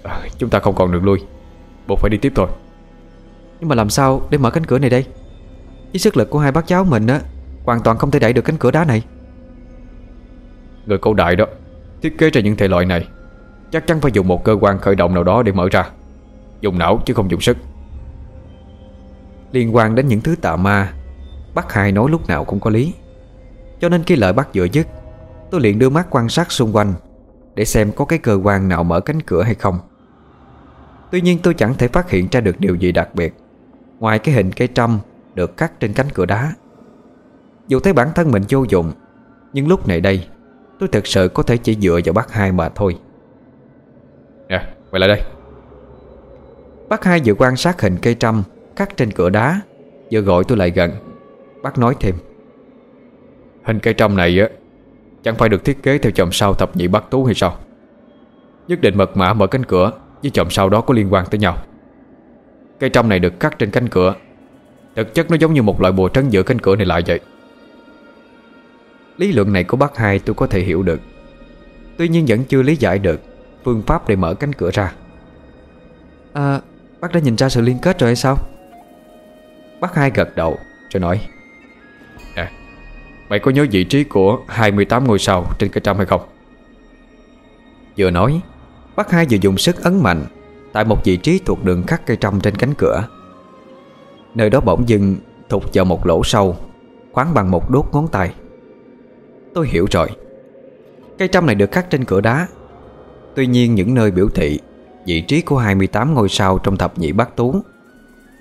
à, Chúng ta không còn đường lui Buộc phải đi tiếp thôi. Nhưng mà làm sao để mở cánh cửa này đây? Với sức lực của hai bác cháu mình á Hoàn toàn không thể đẩy được cánh cửa đá này. Người cổ đại đó Thiết kế ra những thể loại này Chắc chắn phải dùng một cơ quan khởi động nào đó để mở ra. Dùng não chứ không dùng sức Liên quan đến những thứ tà ma. Bác hai nói lúc nào cũng có lý. Cho nên khi lời bác vừa dứt Tôi liền đưa mắt quan sát xung quanh Để xem có cái cơ quan nào mở cánh cửa hay không. Tuy nhiên tôi chẳng thể phát hiện ra được điều gì đặc biệt Ngoài cái hình cây trăm Được cắt trên cánh cửa đá. Dù thấy bản thân mình vô dụng Nhưng lúc này đây Tôi thật sự có thể chỉ dựa vào bác hai mà thôi. Nè, quay lại đây. Bác hai vừa quan sát hình cây trăm Cắt trên cửa đá Vừa gọi tôi lại gần Bác nói thêm. Hình cây trăm này á Chẳng phải được thiết kế theo chòm sao thập nhị bắt tú hay sao? Nhất định mật mã mở cánh cửa Với chòm sao đó có liên quan tới nhau. Cây trăm này được cắt trên cánh cửa Thực chất nó giống như một loại bùa trấn giữ cánh cửa này lại vậy. Lý luận này của bác hai tôi có thể hiểu được. Tuy nhiên vẫn chưa lý giải được Phương pháp để mở cánh cửa ra. À bác đã nhìn ra sự liên kết rồi hay sao Bác hai gật đầu, Rồi nói À Mày có nhớ vị trí của 28 ngôi sao trên cây trăm hay không? Vừa nói, Bác hai vừa dùng sức ấn mạnh Tại một vị trí thuộc đường khắc cây trăm trên cánh cửa. Nơi đó bỗng dưng Thụt vào một lỗ sâu, Khoáng bằng một đốt ngón tay. Tôi hiểu rồi. Cây trăm này được khắc trên cửa đá. Tuy nhiên những nơi biểu thị Vị trí của 28 ngôi sao trong thập nhị bát tú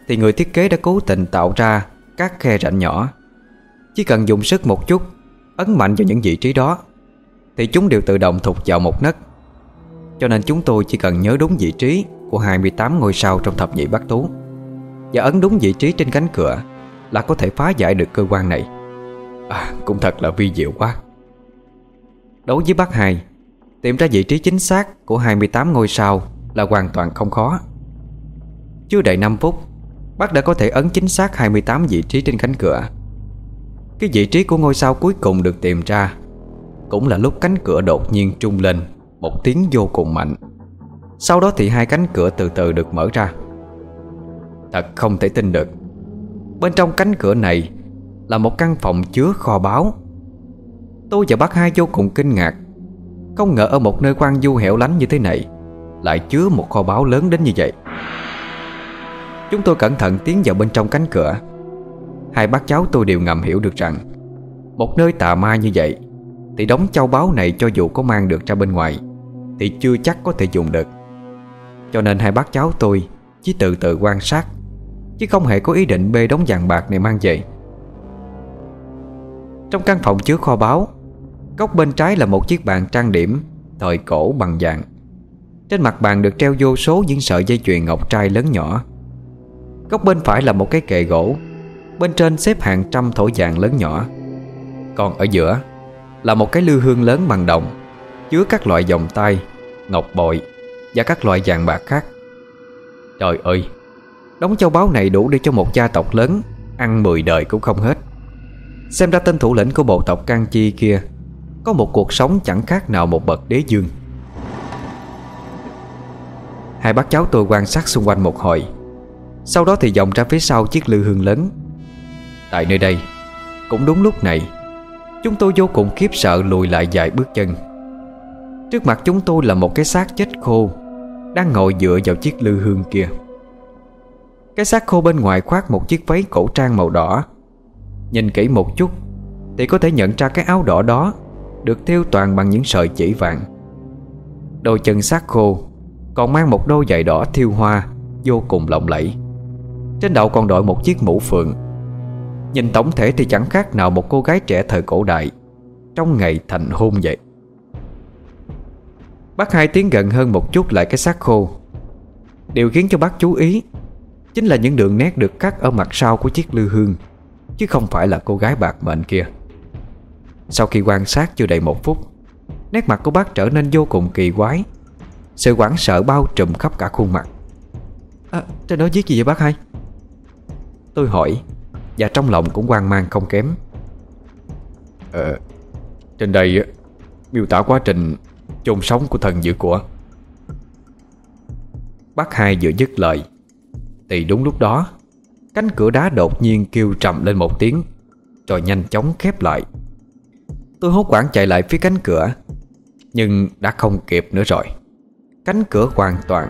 thì người thiết kế đã cố tình tạo ra Các khe rãnh nhỏ. Chỉ cần dùng sức một chút Ấn mạnh vào những vị trí đó Thì chúng đều tự động thụt vào một nấc. Cho nên chúng tôi chỉ cần nhớ đúng vị trí Của 28 ngôi sao trong thập nhị bát tú Và ấn đúng vị trí trên cánh cửa Là có thể phá giải được cơ quan này. À, Cũng thật là vi diệu quá. Đối với bác hai Tìm ra vị trí chính xác của 28 ngôi sao Là hoàn toàn không khó. Chưa đầy 5 phút Bác đã có thể ấn chính xác 28 vị trí trên cánh cửa. Cái vị trí của ngôi sao cuối cùng được tìm ra Cũng là lúc cánh cửa đột nhiên trung lên Một tiếng vô cùng mạnh. Sau đó thì hai cánh cửa từ từ được mở ra. Thật không thể tin được. Bên trong cánh cửa này Là một căn phòng chứa kho báu. Tôi và bác hai vô cùng kinh ngạc. Không ngờ ở một nơi quan du hẻo lánh như thế này Lại chứa một kho báu lớn đến như vậy. Chúng tôi cẩn thận tiến vào bên trong cánh cửa. Hai bác cháu tôi đều ngầm hiểu được rằng, Một nơi tà ma như vậy, Thì đóng châu báu này cho dù có mang được ra bên ngoài, Thì chưa chắc có thể dùng được. Cho nên hai bác cháu tôi Chỉ từ từ quan sát, Chứ không hề có ý định bê đóng vàng bạc này mang về. Trong căn phòng chứa kho báu, Góc bên trái là một chiếc bàn trang điểm Thời cổ bằng vàng. Trên mặt bàn được treo vô số những sợi dây chuyền ngọc trai lớn nhỏ. Góc bên phải là một cái kệ gỗ. Bên trên xếp hàng trăm thổi vàng lớn nhỏ. Còn ở giữa Là một cái lư hương lớn bằng đồng, Chứa các loại vòng tay, Ngọc bội Và các loại vàng bạc khác. Trời ơi! Đống châu báu này đủ để cho một gia tộc lớn Ăn 10 đời cũng không hết. Xem ra tên thủ lĩnh của bộ tộc Can Chi kia Có một cuộc sống chẳng khác nào một bậc đế dương. Hai bác cháu tôi quan sát xung quanh một hồi. Sau đó thì vòng ra phía sau chiếc lư hương lớn. Tại nơi đây, Cũng đúng lúc này, Chúng tôi vô cùng khiếp sợ lùi lại vài bước chân. Trước mặt chúng tôi là một cái xác chết khô Đang ngồi dựa vào chiếc lư hương kia. Cái xác khô bên ngoài khoác một chiếc váy cổ trang màu đỏ. Nhìn kỹ một chút Thì có thể nhận ra cái áo đỏ đó Được thêu toàn bằng những sợi chỉ vàng. Đôi chân xác khô Còn mang một đôi giày đỏ thiêu hoa Vô cùng lộng lẫy. Trên đầu còn đội một chiếc mũ phượng. Nhìn tổng thể thì chẳng khác nào một cô gái trẻ thời cổ đại Trong ngày thành hôn vậy. Bác hai tiến gần hơn một chút lại cái xác khô. Điều khiến cho bác chú ý Chính là những đường nét được cắt ở mặt sau của chiếc lư hương Chứ không phải là cô gái bạc mệnh kia. Sau khi quan sát chưa đầy một phút Nét mặt của bác trở nên vô cùng kỳ quái. Sự hoảng sợ bao trùm khắp cả khuôn mặt. À, Trên đó viết gì vậy bác hai? Tôi hỏi Và trong lòng cũng hoang mang không kém. Ờ. Trên đây miêu tả quá trình chôn sống của thần dữ của Bác hai vừa dứt lời thì đúng lúc đó Cánh cửa đá đột nhiên kêu trầm lên một tiếng Rồi nhanh chóng khép lại. Tôi hốt quảng chạy lại phía cánh cửa Nhưng đã không kịp nữa rồi. Cánh cửa hoàn toàn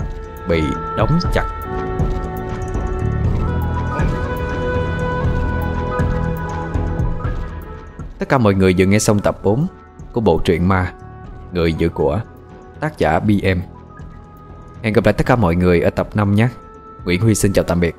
bị đóng chặt Tất cả mọi người vừa nghe xong tập 4 Của bộ truyện ma, Người giữ của, Tác giả BM Hẹn gặp lại tất cả mọi người ở tập 5 nhé. Nguyễn Huy xin chào tạm biệt.